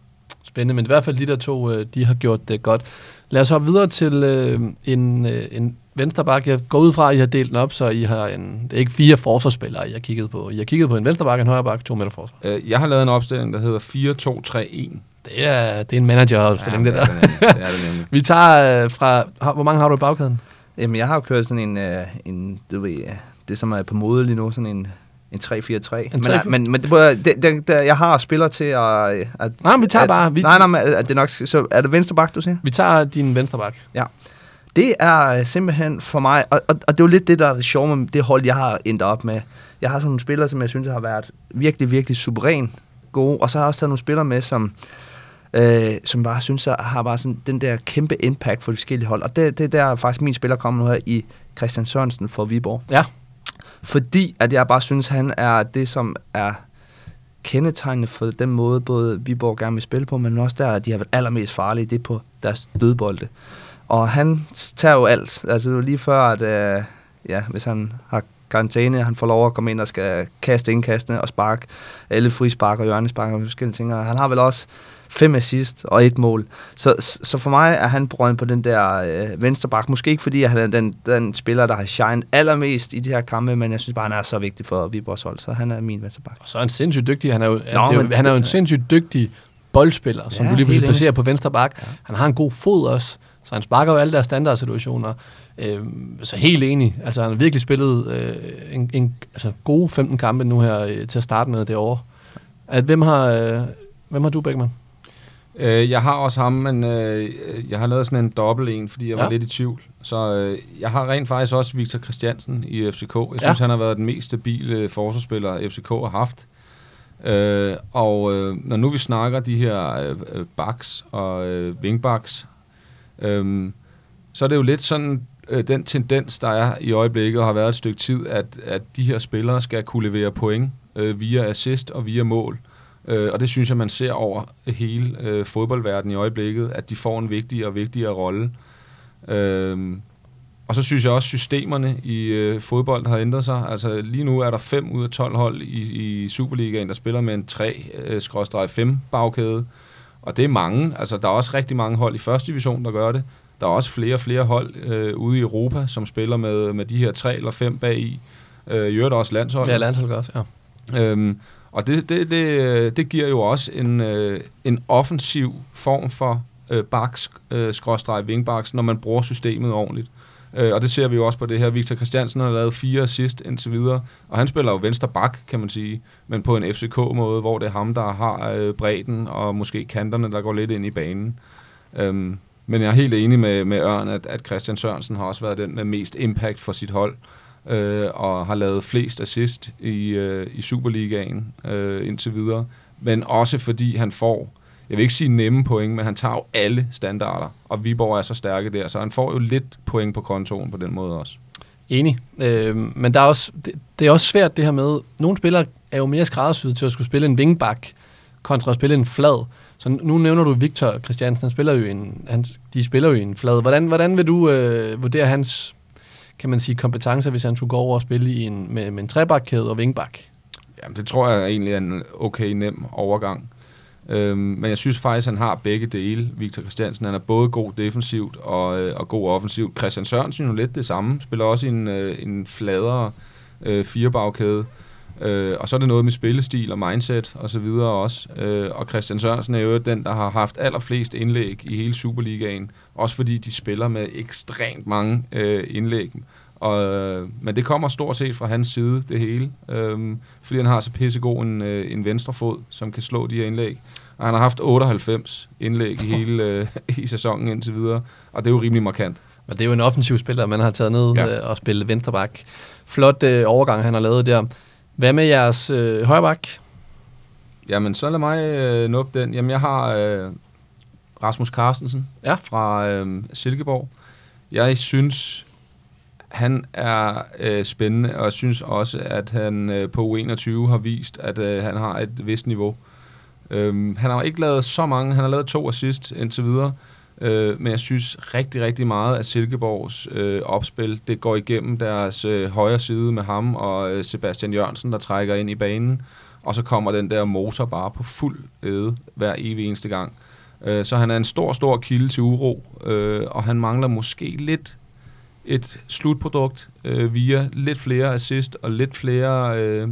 Spændende, men i hvert fald de der to, øh, de har gjort det godt. Lad os hoppe videre til øh, en, øh, en venstreback. Jeg går ud fra, at I har delt den op, så I har en, det er ikke fire forsvarsspillere, I har kigget på. I har kigget på en venstreback, en højreback, to meter forsvar. Øh, jeg har lavet en opstilling, der hedder 4-2-3-1. Det er, det er en manageropstilling, ja, det der. det er det. Det er det nemlig. Vi tager øh, fra... Har, hvor mange har du i bagkæden? Jamen, jeg har jo kørt sådan en, øh, en du ved, øh, det, som er på mode lige nu, sådan en, en 3-4-3. En Men, 3-4? men, men det, det, det, det, jeg har spillere til at... at Nej, men vi tager at, bare- vi- nej, nej, men at det nok, så er det venstre bak, du siger? Vi tager din venstre bak. Det er øh, simpelthen for mig, og, og, og det er jo lidt det, der er det sjove med det hold, jeg har endt op med. Jeg har sådan nogle spillere, som jeg synes har været virkelig, virkelig suveræn gode, og så har jeg også taget nogle spillere med, som, øh, som bare synes, at har bare sådan den der kæmpe impact for de forskellige hold. Og det, det er der faktisk min spiller kommer nu her i Christian Sørensen for Viborg. Ja. Fordi at jeg bare synes, han er det, som er kendetegnende for den måde, både Viborg gerne vil spille på, men også der, at de har været allermest farlige, det er på deres dødbolde. Og han tager jo alt. Altså det var lige før, at øh, ja, hvis han har karantæne, han får lov at komme ind og skal kaste indkastene og sparke alle frispark og hjørnespark og forskellige ting. Og han har vel også fem assist og et mål. Så, så for mig er han brønd på den der øh, venstre bak. Måske ikke fordi, at han er den, den spiller, der har shine allermest i de her kampe, men jeg synes bare, han er så vigtig for Viborgs hold, så han er min venstre bak. Og så er han sindssygt dygtig. Han er jo, Nå, er jo, han er jo en sindssygt dygtig boldspiller, som Ja, du lige pludselig placerer på venstre bak. Ja. Han har en god fod også, så han sparker jo alle deres standardsituationer. Øhm, så helt enig. Altså, han har virkelig spillet øh, en, en altså, gode 15 kampe nu her øh, til at starte med det år. At, hvem, har, øh, hvem har du, Beckmann? Øh, jeg har også ham, men øh, jeg har lavet sådan en dobbelt en, fordi jeg var Ja. lidt i tvivl. Så øh, jeg har rent faktisk også Victor Christiansen i FCK. Jeg Ja. synes, han har været den mest stabile forsvarsspiller, FCK har haft. Øh, og øh, når nu vi snakker de her øh, øh, backs og øh, wingbacks, øh, så er det jo lidt sådan øh, den tendens, der er i øjeblikket og har været et stykke tid, at, at de her spillere skal kunne levere point øh, via assist og via mål. Øh, og det synes jeg, man ser over hele øh, fodboldverdenen i øjeblikket, at de får en vigtigere og vigtigere rolle. Øh, og så synes jeg også, at systemerne i øh, fodbold har ændret sig. Altså lige nu er der 5 ud af 12 hold i, i Superligaen, der spiller med en 3-5 øh, bagkæde. Og det er mange. Altså der er også rigtig mange hold i første division, der gør det. Der er også flere og flere hold øh, ude i Europa, som spiller med, med de her 3 eller 5 bag i. Øh, i øvrigt også landshold. Ja, landshold også, ja. Øhm, og det, det, det, det giver jo også en, øh, en offensiv form for øh, baks, øh, skråstreg, wingbacks, når man bruger systemet ordentligt. Øh, Øh, og det ser vi jo også på det her. Victor Christiansen har lavet fire assist indtil videre, og han spiller jo venstre bak, kan man sige, men på en FCK-måde, hvor det er ham, der har øh, bredden og måske kanterne, der går lidt ind i banen. Øhm, men jeg er helt enig med, med Ørn, at, at Christian Sørensen har også været den med mest impact for sit hold øh, og har lavet flest assist i, øh, i Superligaen øh, indtil videre. Men også fordi han får, jeg vil ikke sige nemme point, men han tager jo alle standarder, og Viborg er så stærke der, så han får jo lidt point på kontoen på den måde også. Enig. Øh, men der er også, det, det er også svært det her med, nogle spillere er jo mere skræddersyet til at skulle spille en wingback, kontra at spille en flad. Så nu nævner du Victor Christiansen, han spiller jo en, han, de spiller jo en flad. Hvordan, hvordan vil du øh, vurdere hans, kan man sige, kompetencer, hvis han skulle gå over og spille i en, med, med en trebakkæde og wingback? Jamen, det tror jeg egentlig er en okay nem overgang. Øhm, men jeg synes faktisk, han har begge dele, Victor Christiansen. Han er både god defensivt og, øh, og god offensivt. Christian Sørensen er jo lidt det samme. Spiller også i en, øh, en fladere øh, firebagkæde. Øh, og så er det noget med spillestil og mindset og så videre også. Øh, og Christian Sørensen er jo den, der har haft allerflest indlæg i hele Superligaen. Også fordi de spiller med ekstremt mange øh, indlæg. Og, øh, men det kommer stort set fra hans side, det hele. Øh, fordi han har så pissegod en, øh, en venstre fod, som kan slå de her indlæg. Og han har haft 98 indlæg i hele øh, i sæsonen indtil videre. Og det er jo rimelig markant. Men det er jo en offensiv spiller, man har taget ned Ja. øh, og spillet venstreback. Flot øh, overgang, han har lavet der. Hvad med jeres øh, højreback? Jamen, så lad mig øh, nuppe den. Jamen, jeg har øh, Rasmus Carstensen Ja. fra øh, Silkeborg. Jeg synes, han er øh, spændende, og jeg synes også, at han øh, på U21 har vist, at øh, han har et vist niveau. Øhm, han har ikke lavet så mange, han har lavet to assist indtil videre, øh, men jeg synes rigtig, rigtig meget af Silkeborgs øh, opspil, det går igennem deres øh, højre side med ham og øh, Sebastian Jørgensen, der trækker ind i banen, og så kommer den der motor bare på fuld æde hver evig eneste gang. Øh, så han er en stor, stor kilde til uro, øh, og han mangler måske lidt et slutprodukt øh, via lidt flere assist og lidt flere øh,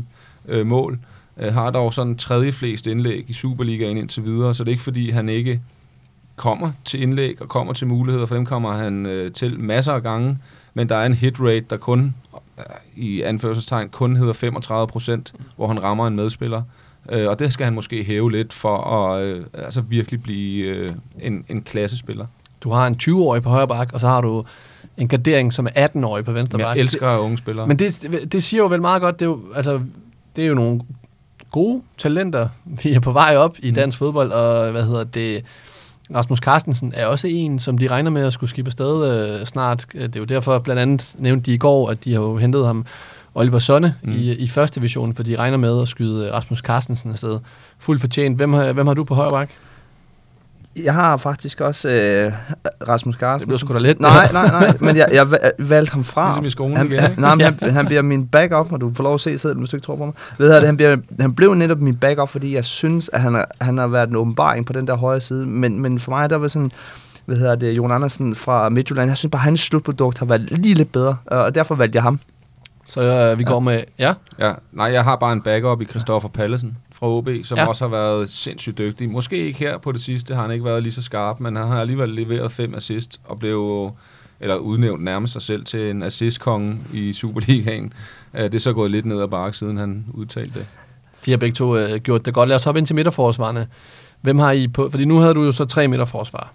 øh, mål. Øh, har dog sådan tredje flest indlæg i Superligaen indtil videre, så det er ikke fordi, han ikke kommer til indlæg og kommer til muligheder, for dem kommer han øh, til masser af gange, men der er en hit rate, der kun, øh, i anførselstegn, kun hedder 35 procent, hvor han rammer en medspiller. Øh, og det skal han måske hæve lidt for at øh, altså virkelig blive øh, en, en klassespiller. Du har en 20-årig på højre bak, og så har du en gardering, som er 18-årig på venstre Men bak. jeg elsker unge spillere. Men det, det siger jo vel meget godt, det er jo, altså, det er jo nogle gode talenter, vi er på vej op i Mm. dansk fodbold, og hvad hedder det, Rasmus Carstensen er også en, som de regner med at skulle skifte afsted øh, snart. Det er jo derfor, blandt andet nævnte de i går, at de har jo hentet ham, Oliver Sonne, mm. Mm. i, i første division, for de regner med at skyde Rasmus Carstensen afsted. Fuldt fortjent. Hvem har, hvem har du på højre bak? Jeg har faktisk også øh, Rasmus Det Carlsen. bliver sgu da lidt. Nej, nej, nej, men jeg, jeg va- valgte ham fra. Ligesom i skolen han, igen, han, ikke? nej, men han, han bliver min backup, og du får lov at se hvis du ikke tror på mig. Ved jeg, han, bliver, han blev netop min backup, fordi jeg synes, at han, han har været en åbenbaring på den der højre side. Men, men for mig, der var sådan, hvad hedder det, Jon Andersen fra Midtjylland, jeg synes bare, at hans slutprodukt har været lige lidt bedre, og derfor valgte jeg ham. Så øh, vi går med... Ja, Ja, nej, jeg har bare en backup i Christoffer Pallesen fra OB, som Ja. også har været sindssygt dygtig. Måske ikke her på det sidste, har han ikke været lige så skarp, men han har alligevel leveret fem assist og blev eller udnævnt nærmest sig selv til en assistkonge i Superligaen. Øh, Det er så gået lidt ned ad bakke, siden han udtalte det. de har begge to øh, gjort det godt. Lad os hoppe ind til midterforsvarerne. Hvem har I på? Fordi nu havde du jo så tre midterforsvar.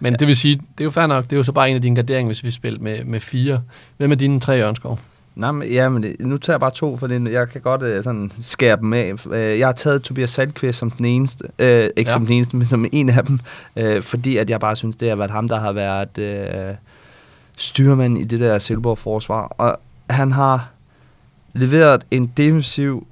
Men ja. det vil sige, det er jo fair nok, det er jo så bare en af dine garderinger, hvis vi spiller med, med fire. Hvem er dine tre, Ørnskov? Nej, men, ja, men det, nu tager jeg bare to, for jeg kan godt uh, sådan skære dem af. Uh, jeg har taget Tobias Sandqvist som den eneste, uh, ikke ja. som den eneste, men som en af dem, uh, fordi at jeg bare synes, det har været ham, der har været uh, styrmand i det der Silborg-forsvar. Og han har leveret en defensiv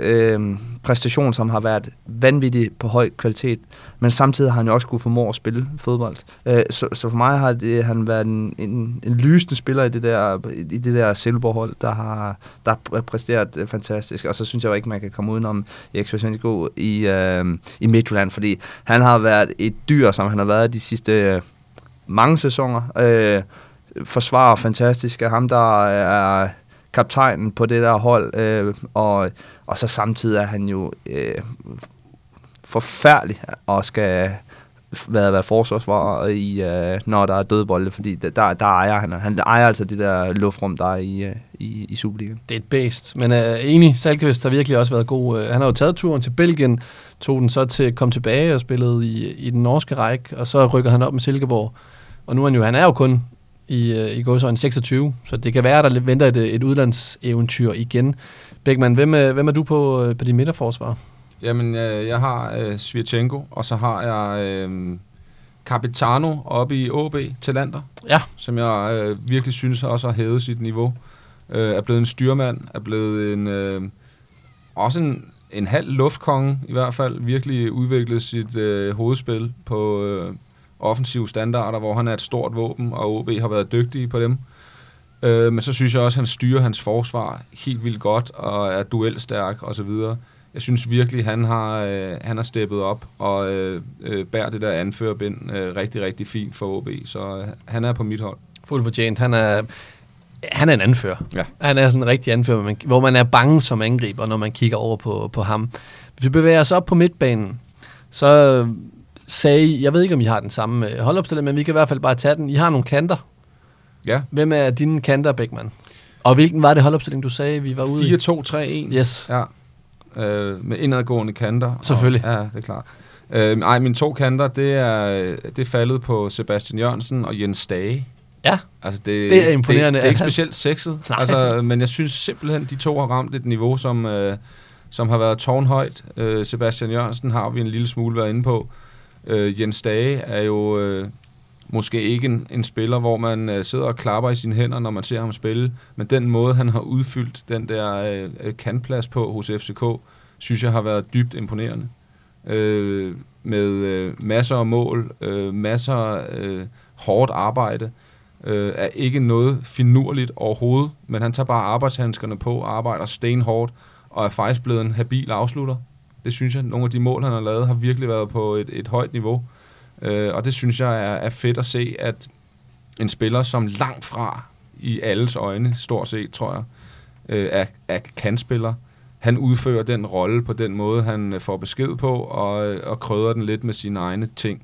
øh, præstation, som har været vanvittig på høj kvalitet, men samtidig har han jo også kunne formå at spille fodbold. Øh, så, så for mig har det, han været en, en, en lysende spiller i det der, i det der Silberhold, der har, der har præsteret øh, fantastisk. Og så synes jeg jo ikke, man kan komme udenom Erik Svensgaard i, øh, i Midtjylland, fordi han har været et dyr, som han har været de sidste øh, mange sæsoner. Øh, forsvarer fantastisk og ham, der er kaptajnen på det der hold, øh, og, og så samtidig er han jo øh, forfærdelig og skal være, være forsvarsvarer i, øh, når der er dødbolde, fordi der, der ejer han. Han ejer altså det der luftrum, der er i, øh, i, i Superligaen. Det er et bæst. Men øh, enig, Salkvist har virkelig også været god. Øh, han har jo taget turen til Belgien, tog den så til at komme tilbage og spillede i, i den norske række, og så rykker han op med Silkeborg. Og nu er han jo, han er jo kun i, øh, i gåsøjne 26, så det kan være, at der venter et, et udlandseventyr igen. Bækman, hvem, er- hvem er du på, øh, på din midterforsvar? Jamen, øh, jeg har øh, Svirchenko, og så har jeg øh, Capitano oppe i OB Talander, Ja. som jeg øh, virkelig synes også har hævet sit niveau. Øh, er blevet en styrmand, er blevet en øh, også en, en halv luftkonge i hvert fald, virkelig udviklet sit øh, hovedspil på øh, offensive standarder, hvor han er et stort våben, og OB har været dygtige på dem. Øh, men så synes jeg også, at han styrer hans forsvar helt vildt godt, og er duelstærk osv. Jeg synes virkelig, han har, øh, han har steppet op og øh, øh, bærer det der anførbind øh, rigtig, rigtig fint for OB. Så øh, han er på mit hold. Fuldt fortjent. Han er, han er en anfører. Ja. Han er sådan en rigtig anfører, hvor man, hvor man er bange som angriber, når man kigger over på, på ham. Hvis vi bevæger os op på midtbanen, så sagde jeg ved ikke, om I har den samme øh, holdopstilling, men vi kan i hvert fald bare tage den. I har nogle kanter. Ja, Hvem er dine kanter, Bækman? Og hvilken var det holdopstilling, du sagde, vi var ude i? 4-2-3-1. Yes. Ja, øh, med indadgående kanter. Selvfølgelig. Og, ja, det er klart. Øh, ej, mine to kanter, det er, det er faldet på Sebastian Jørgensen og Jens Stage. Ja. Altså det, Det er imponerende, Det, det er ikke specielt sexet, Nej. altså, men jeg synes simpelthen, de to har ramt et niveau, som, øh, som har været tårnhøjt. Øh, Sebastian Jørgensen har vi en lille smule været inde på. Øh, Jens Dage er jo øh, måske ikke en, en spiller, hvor man øh, sidder og klapper i sine hænder, når man ser ham spille, men den måde, han har udfyldt den der øh, øh kantplads på hos FCK, synes jeg har været dybt imponerende. Øh, med øh, masser af mål, øh, masser af øh, hårdt arbejde, øh, er ikke noget finurligt overhovedet, men han tager bare arbejdshandskerne på, arbejder stenhårdt, og er faktisk blevet en habil afslutter. Det synes jeg, nogle af de mål, han har lavet, har virkelig været på et, et højt niveau. Øh, og det synes jeg er, er fedt at se, at en spiller, som langt fra i alles øjne, stort set, tror jeg, øh, er, er kandspiller, han udfører den rolle på den måde, han øh, får besked på, og, øh, og krøder den lidt med sine egne ting.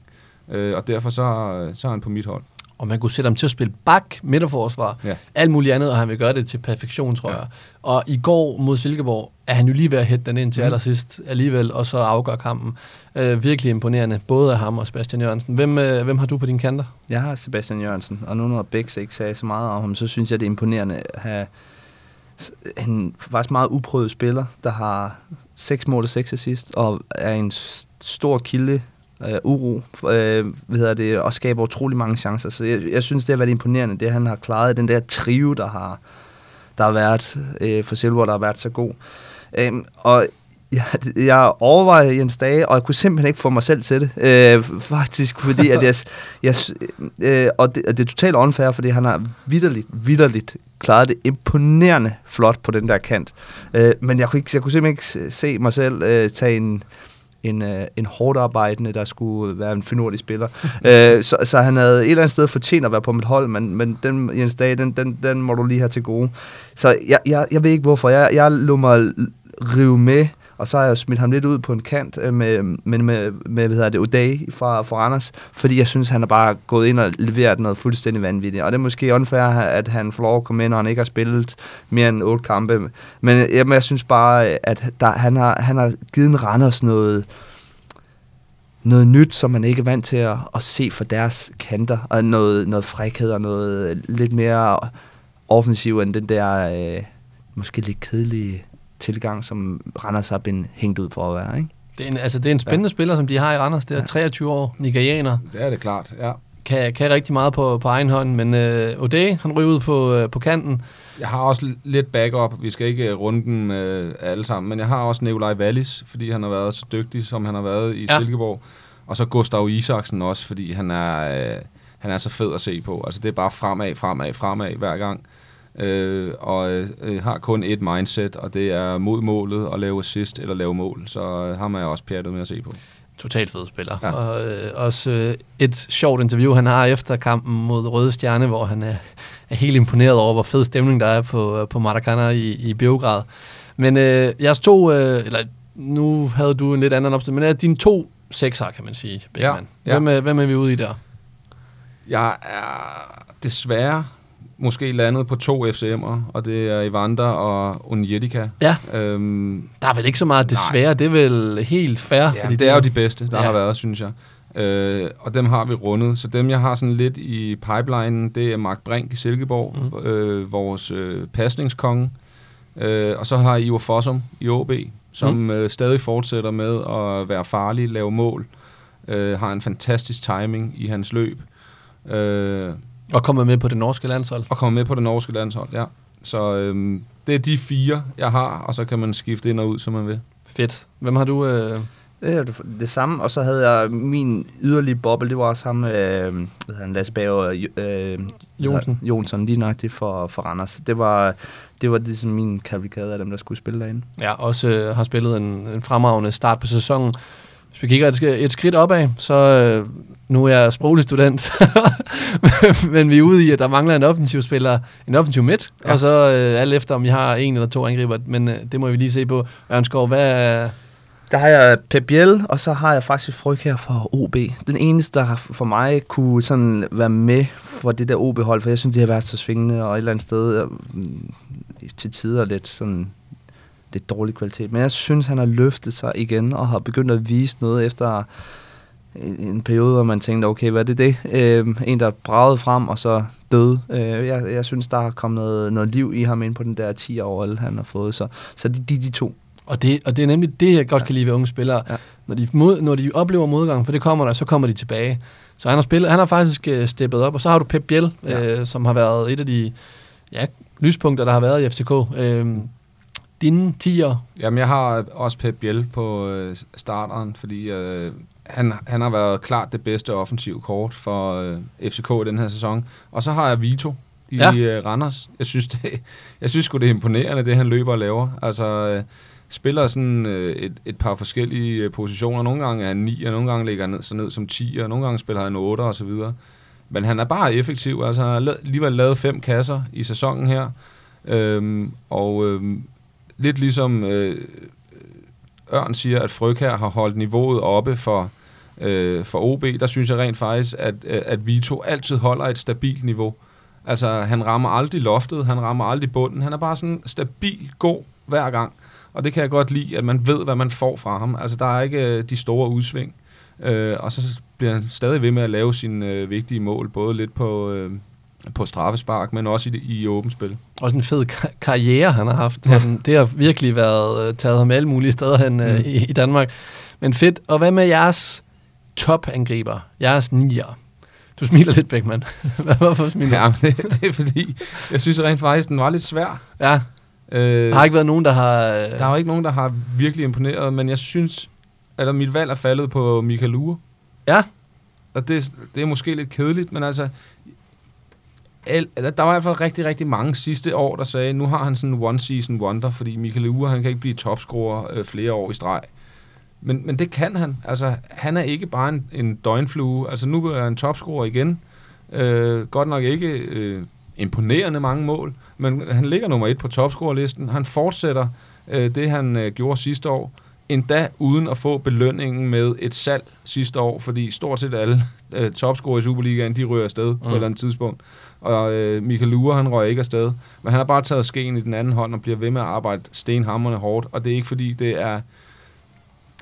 Øh, og derfor så, så er han på mit hold. Og man kunne sætte ham til at spille bak, midterforsvar, Ja. alt muligt andet, og han vil gøre det til perfektion, tror Ja. jeg. Og i går mod Silkeborg er han jo lige ved at hætte den ind til mm. allersidst alligevel, og så afgør kampen. Øh, virkelig imponerende, både af ham og Sebastian Jørgensen. Hvem, øh, hvem har du på dine kanter? Jeg har Sebastian Jørgensen, og nu når Bæks ikke sagde så meget om ham, så synes jeg, det er imponerende at have en faktisk meget uprøvet spiller, der har 6 mål og 6 assist, og er en stor kilde øh, uro, øh, hvad hedder det, og skaber utrolig mange chancer. Så jeg, jeg synes, det har været imponerende, det han har klaret, den der trio, der har, der har været øh, for Silver, der har været så god. Øh, og jeg, jeg overvejede Jens Dage, og jeg kunne simpelthen ikke få mig selv til det, øh, faktisk, fordi at jeg, jeg øh, og, det, og det er totalt unfair, fordi han har vidderligt, vidderligt klaret det imponerende flot på den der kant. Øh, men jeg kunne, ikke, jeg kunne simpelthen ikke se- se mig selv øh, tage en, en, øh, en hårdt arbejdende, der skulle være en finurlig spiller. øh, så, så han havde et eller andet sted fortjent at være på mit hold, men, men den, Jens Dage, den, den, den må du lige have til gode. Så jeg, jeg, jeg ved ikke hvorfor. Jeg, jeg lå mig rive med, og så har jeg smidt ham lidt ud på en kant øh, med, med, med, med hvad hedder det, O'Day fra, fra Randers, fordi jeg synes, han er bare gået ind og leveret noget fuldstændig vanvittigt. Og det er måske unfair, at han får lov at komme ind, og han ikke har spillet mere end otte kampe. Men jamen, jeg synes bare, at der, han, har, han har givet en Randers noget, noget nyt, som man ikke er vant til at, at se fra deres kanter, og noget, noget frækhed og noget lidt mere offensiv end den der øh, måske lidt kedelige tilgang, som Randers har been hængt ud for at være, ikke? Det er en, altså, det er en spændende ja. spiller, som de har i Randers. Det er Ja. 23 år, nigerianer. Det er det klart, ja. Kan, kan rigtig meget på, på egen hånd, men øh, O'Day, han ryger ud på, øh, på kanten. Jeg har også lidt backup. Vi skal ikke øh, runde dem øh, alle sammen, men jeg har også Nikolaj Wallis, fordi han har været så dygtig, som han har været i ja. Silkeborg. Og så Gustav Isaksen også, fordi han er, øh, han er så fed at se på. Altså det er bare fremad, fremad, fremad hver gang. Øh, og øh, har kun et mindset, og det er mod målet at lave assist eller lave mål. Så øh, ham er jeg også pjattet med at se på. Totalt fed spiller. Ja. Ja. Og øh, også øh, et sjovt interview, han har efter kampen mod Røde Stjerne, hvor han er, er helt imponeret over, hvor fed stemning der er på, på Maracana i, i Beograd. Men øh, jeres to, øh, eller nu havde du en lidt anden opstilling, men er dine to sekser, kan man sige, Beckmann. ja. Hvem, er, hvem er vi ude i der? Jeg er desværre måske landet på to FCM'er, og det er Evander og Unjedika. Ja. Øhm, Der er vel ikke så meget desværre, det er vel helt fair. Ja, fordi det er jo de bedste, der Ja. har været, synes jeg. Øh, og dem har vi rundet. Så dem, jeg har sådan lidt i pipelinen, det er Mark Brink i Silkeborg, mm. øh, vores øh, pasningskonge. Øh, og så har I Ivo Fossum i OB, som mm. øh, stadig fortsætter med at være farlig, lave mål. Øh, har en fantastisk timing i hans løb. Øh, Og kommer med på det norske landshold. og kommer med på det norske landshold, ja. Så øhm, det er de fire, jeg har, og så kan man skifte ind og ud, som man vil. Fedt. Hvem har du? Øh... Det er det, samme, og så havde jeg min yderlige boble, det var også ham, øh, hvad han, Lasse Bager, øh, Jonsen. Jonsson, lige nøjagtigt for, for Randers. Det var, det var ligesom min kavalkade af dem, der skulle spille derinde. Ja, også øh, har spillet en, en fremragende start på sæsonen. Hvis vi kigger et, et skridt opad, så øh, nu er jeg sproglig student, men vi er ude i, at der mangler en offensiv spiller, en offensiv midt, ja. Og så øh, alt efter, om vi har en eller to angriber, men øh, det må vi lige se på. Ørnskov, hvad er... Der har jeg Pep Biel, og så har jeg faktisk Fryg her for OB. Den eneste, der har for mig kunne sådan være med for det der OB-hold, for jeg synes, det har været så svingende, og et eller andet sted øh, til tider lidt sådan lidt dårlig kvalitet. Men jeg synes, han har løftet sig igen, og har begyndt at vise noget efter en, en periode, hvor man tænkte, okay, hvad er det det? Øh, en, der bragede frem, og så døde. Øh, jeg, jeg synes, der har kommet noget, noget liv i ham ind på den der 10 år, han har fået. Så, så de, de, de to. Og det, og det er nemlig det, jeg godt kan lide ved unge spillere. Ja. Når, de mod, når de oplever modgang, for det kommer der, så kommer de tilbage. Så han har, spillet, han har faktisk øh, steppet op, og så har du Pep Biel, Ja. øh, som har været et af de ja, lyspunkter, der har været i FCK. Øh, dine tiger, Jamen, jeg har også Pep Biel på øh, starteren, fordi øh, han, han har været klart det bedste offensive kort for øh, FCK i den her sæson. Og så har jeg Vito i Ja. øh, Randers. Jeg synes, det, jeg synes sgu, det er imponerende, det han løber og laver. Altså, øh, spiller sådan øh, et, et par forskellige øh, positioner. Nogle gange er han 9, og nogle gange ligger han ned, så ned som 10, og nogle gange spiller han 8 og så videre. Men han er bare effektiv. Altså, han har alligevel lavet fem kasser i sæsonen her. Øhm, og øhm, lidt ligesom øh, Ørn siger, at Fryg her har holdt niveauet oppe for Øh, for OB, der synes jeg rent faktisk, at, øh, at Vito altid holder et stabilt niveau. Altså, han rammer aldrig loftet, han rammer aldrig bunden. Han er bare sådan stabil god hver gang. Og det kan jeg godt lide, at man ved, hvad man får fra ham. Altså, der er ikke øh, de store udsving. Øh, og så bliver han stadig ved med at lave sine øh, vigtige mål, både lidt på, øh, på straffespark, men også i, i åbent spil. Også en fed kar- karriere, han har haft. Ja. Den, det har virkelig været øh, taget ham alle mulige steder hen øh, Mm. i, i Danmark. Men fedt. Og hvad med jeres topangriber? Jeres nier? Du smiler lidt, Beckmann. Hvorfor smiler Ja, du? men det, det er fordi, jeg synes rent faktisk, den var lidt svær. Ja, Øh, der har ikke været nogen, der har... øh, der er jo ikke nogen, der har virkelig imponeret, men jeg synes, eller mit valg er faldet på Michael Ure. Ja. Og det, det er måske lidt kedeligt, men altså, eller der var i hvert fald rigtig, rigtig mange sidste år, der sagde, nu har han sådan en one-season wonder, fordi Michael Ure, han kan ikke blive topscorer øh, flere år i streg. Men, men det kan han. Altså, han er ikke bare en, en døgnflue. Altså, nu er han topscorer igen. Øh, godt nok ikke øh, imponerende mange mål, men han ligger nummer et på topscorerlisten. Han fortsætter øh, det, han øh, gjorde sidste år, endda uden at få belønningen med et salg sidste år, fordi stort set alle øh, topscorer i Superligaen, de rører afsted mm. på et eller andet tidspunkt. Og øh, Michael Lure, han røg ikke afsted. Men han har bare taget skeen i den anden hånd og bliver ved med at arbejde stenhammerne hårdt. Og det er ikke fordi, det er...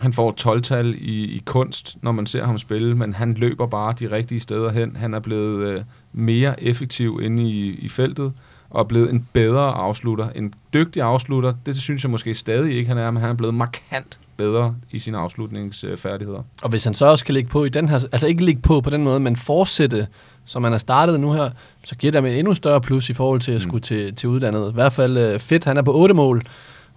Han får 12-tal i, i kunst, når man ser ham spille, men han løber bare de rigtige steder hen. Han er blevet øh, mere effektiv inde i, i feltet, og er blevet en bedre afslutter. En dygtig afslutter, det synes jeg måske stadig ikke, han er, men han er blevet markant bedre i sine afslutningsfærdigheder. Og hvis han så også kan ligge på i den her, altså ikke ligge på på den måde, men fortsætte, som han har startet nu her, så giver det ham et endnu større plus i forhold til at Mm. skulle til, til udlandet. I hvert fald øh, fedt, han er på 8 mål,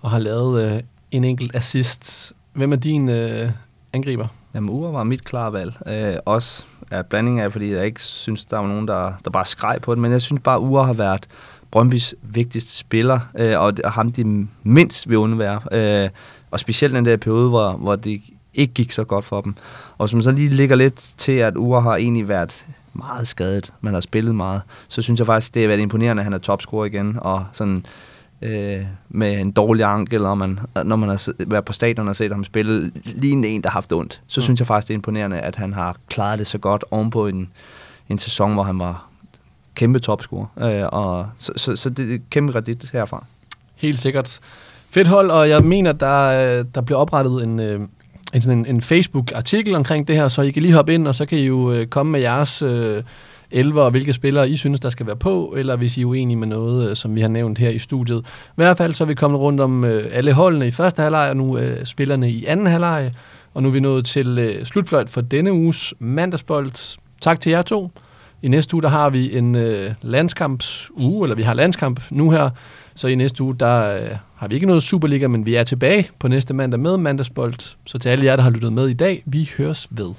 og har lavet øh, en enkelt assist. Hvem er din øh, angriber? Jamen, Ure var mit klare valg. Øh, også er blanding af, fordi jeg ikke synes, der var nogen, der, der bare skreg på det, men jeg synes bare, Ure har været Brøndbys vigtigste spiller, øh, og, det- og ham de mindst vil undvære. Øh, og specielt den der periode, hvor, hvor det ikke gik så godt for dem. Og som så lige ligger lidt til, at Ure har egentlig været meget skadet, man har spillet meget, så synes jeg faktisk, det har været imponerende, at han er topscorer igen, og sådan øh, med en dårlig ankel, og man, når man har været på stadion og set ham spille lignende en, der har haft ondt, så Mm. synes jeg faktisk, det er imponerende, at han har klaret det så godt ovenpå en, en sæson, hvor han var kæmpe topscorer. Øh, og så, så, så det er kæmpe kredit herfra. Helt sikkert. Fedt hold, og jeg mener, der, øh, der bliver oprettet en, øh, en, sådan en, en Facebook-artikel omkring det her, så I kan lige hoppe ind, og så kan I jo øh, komme med jeres øh, 11 og hvilke spillere I synes, der skal være på, eller hvis I er uenige med noget, som vi har nævnt her i studiet. I hvert fald så er vi kommet rundt om øh, alle holdene i første halvleg, og nu øh, spillerne i anden halvleg, og nu er vi nået til øh, slutfløjt for denne uges mandagsbold. Tak til jer to. I næste uge, der har vi en øh, landskampsuge, eller vi har landskamp nu her, så i næste uge, der øh, har vi ikke noget Superliga, men vi er tilbage på næste mandag med mandagsbold. Så til alle jer, der har lyttet med i dag, vi høres ved.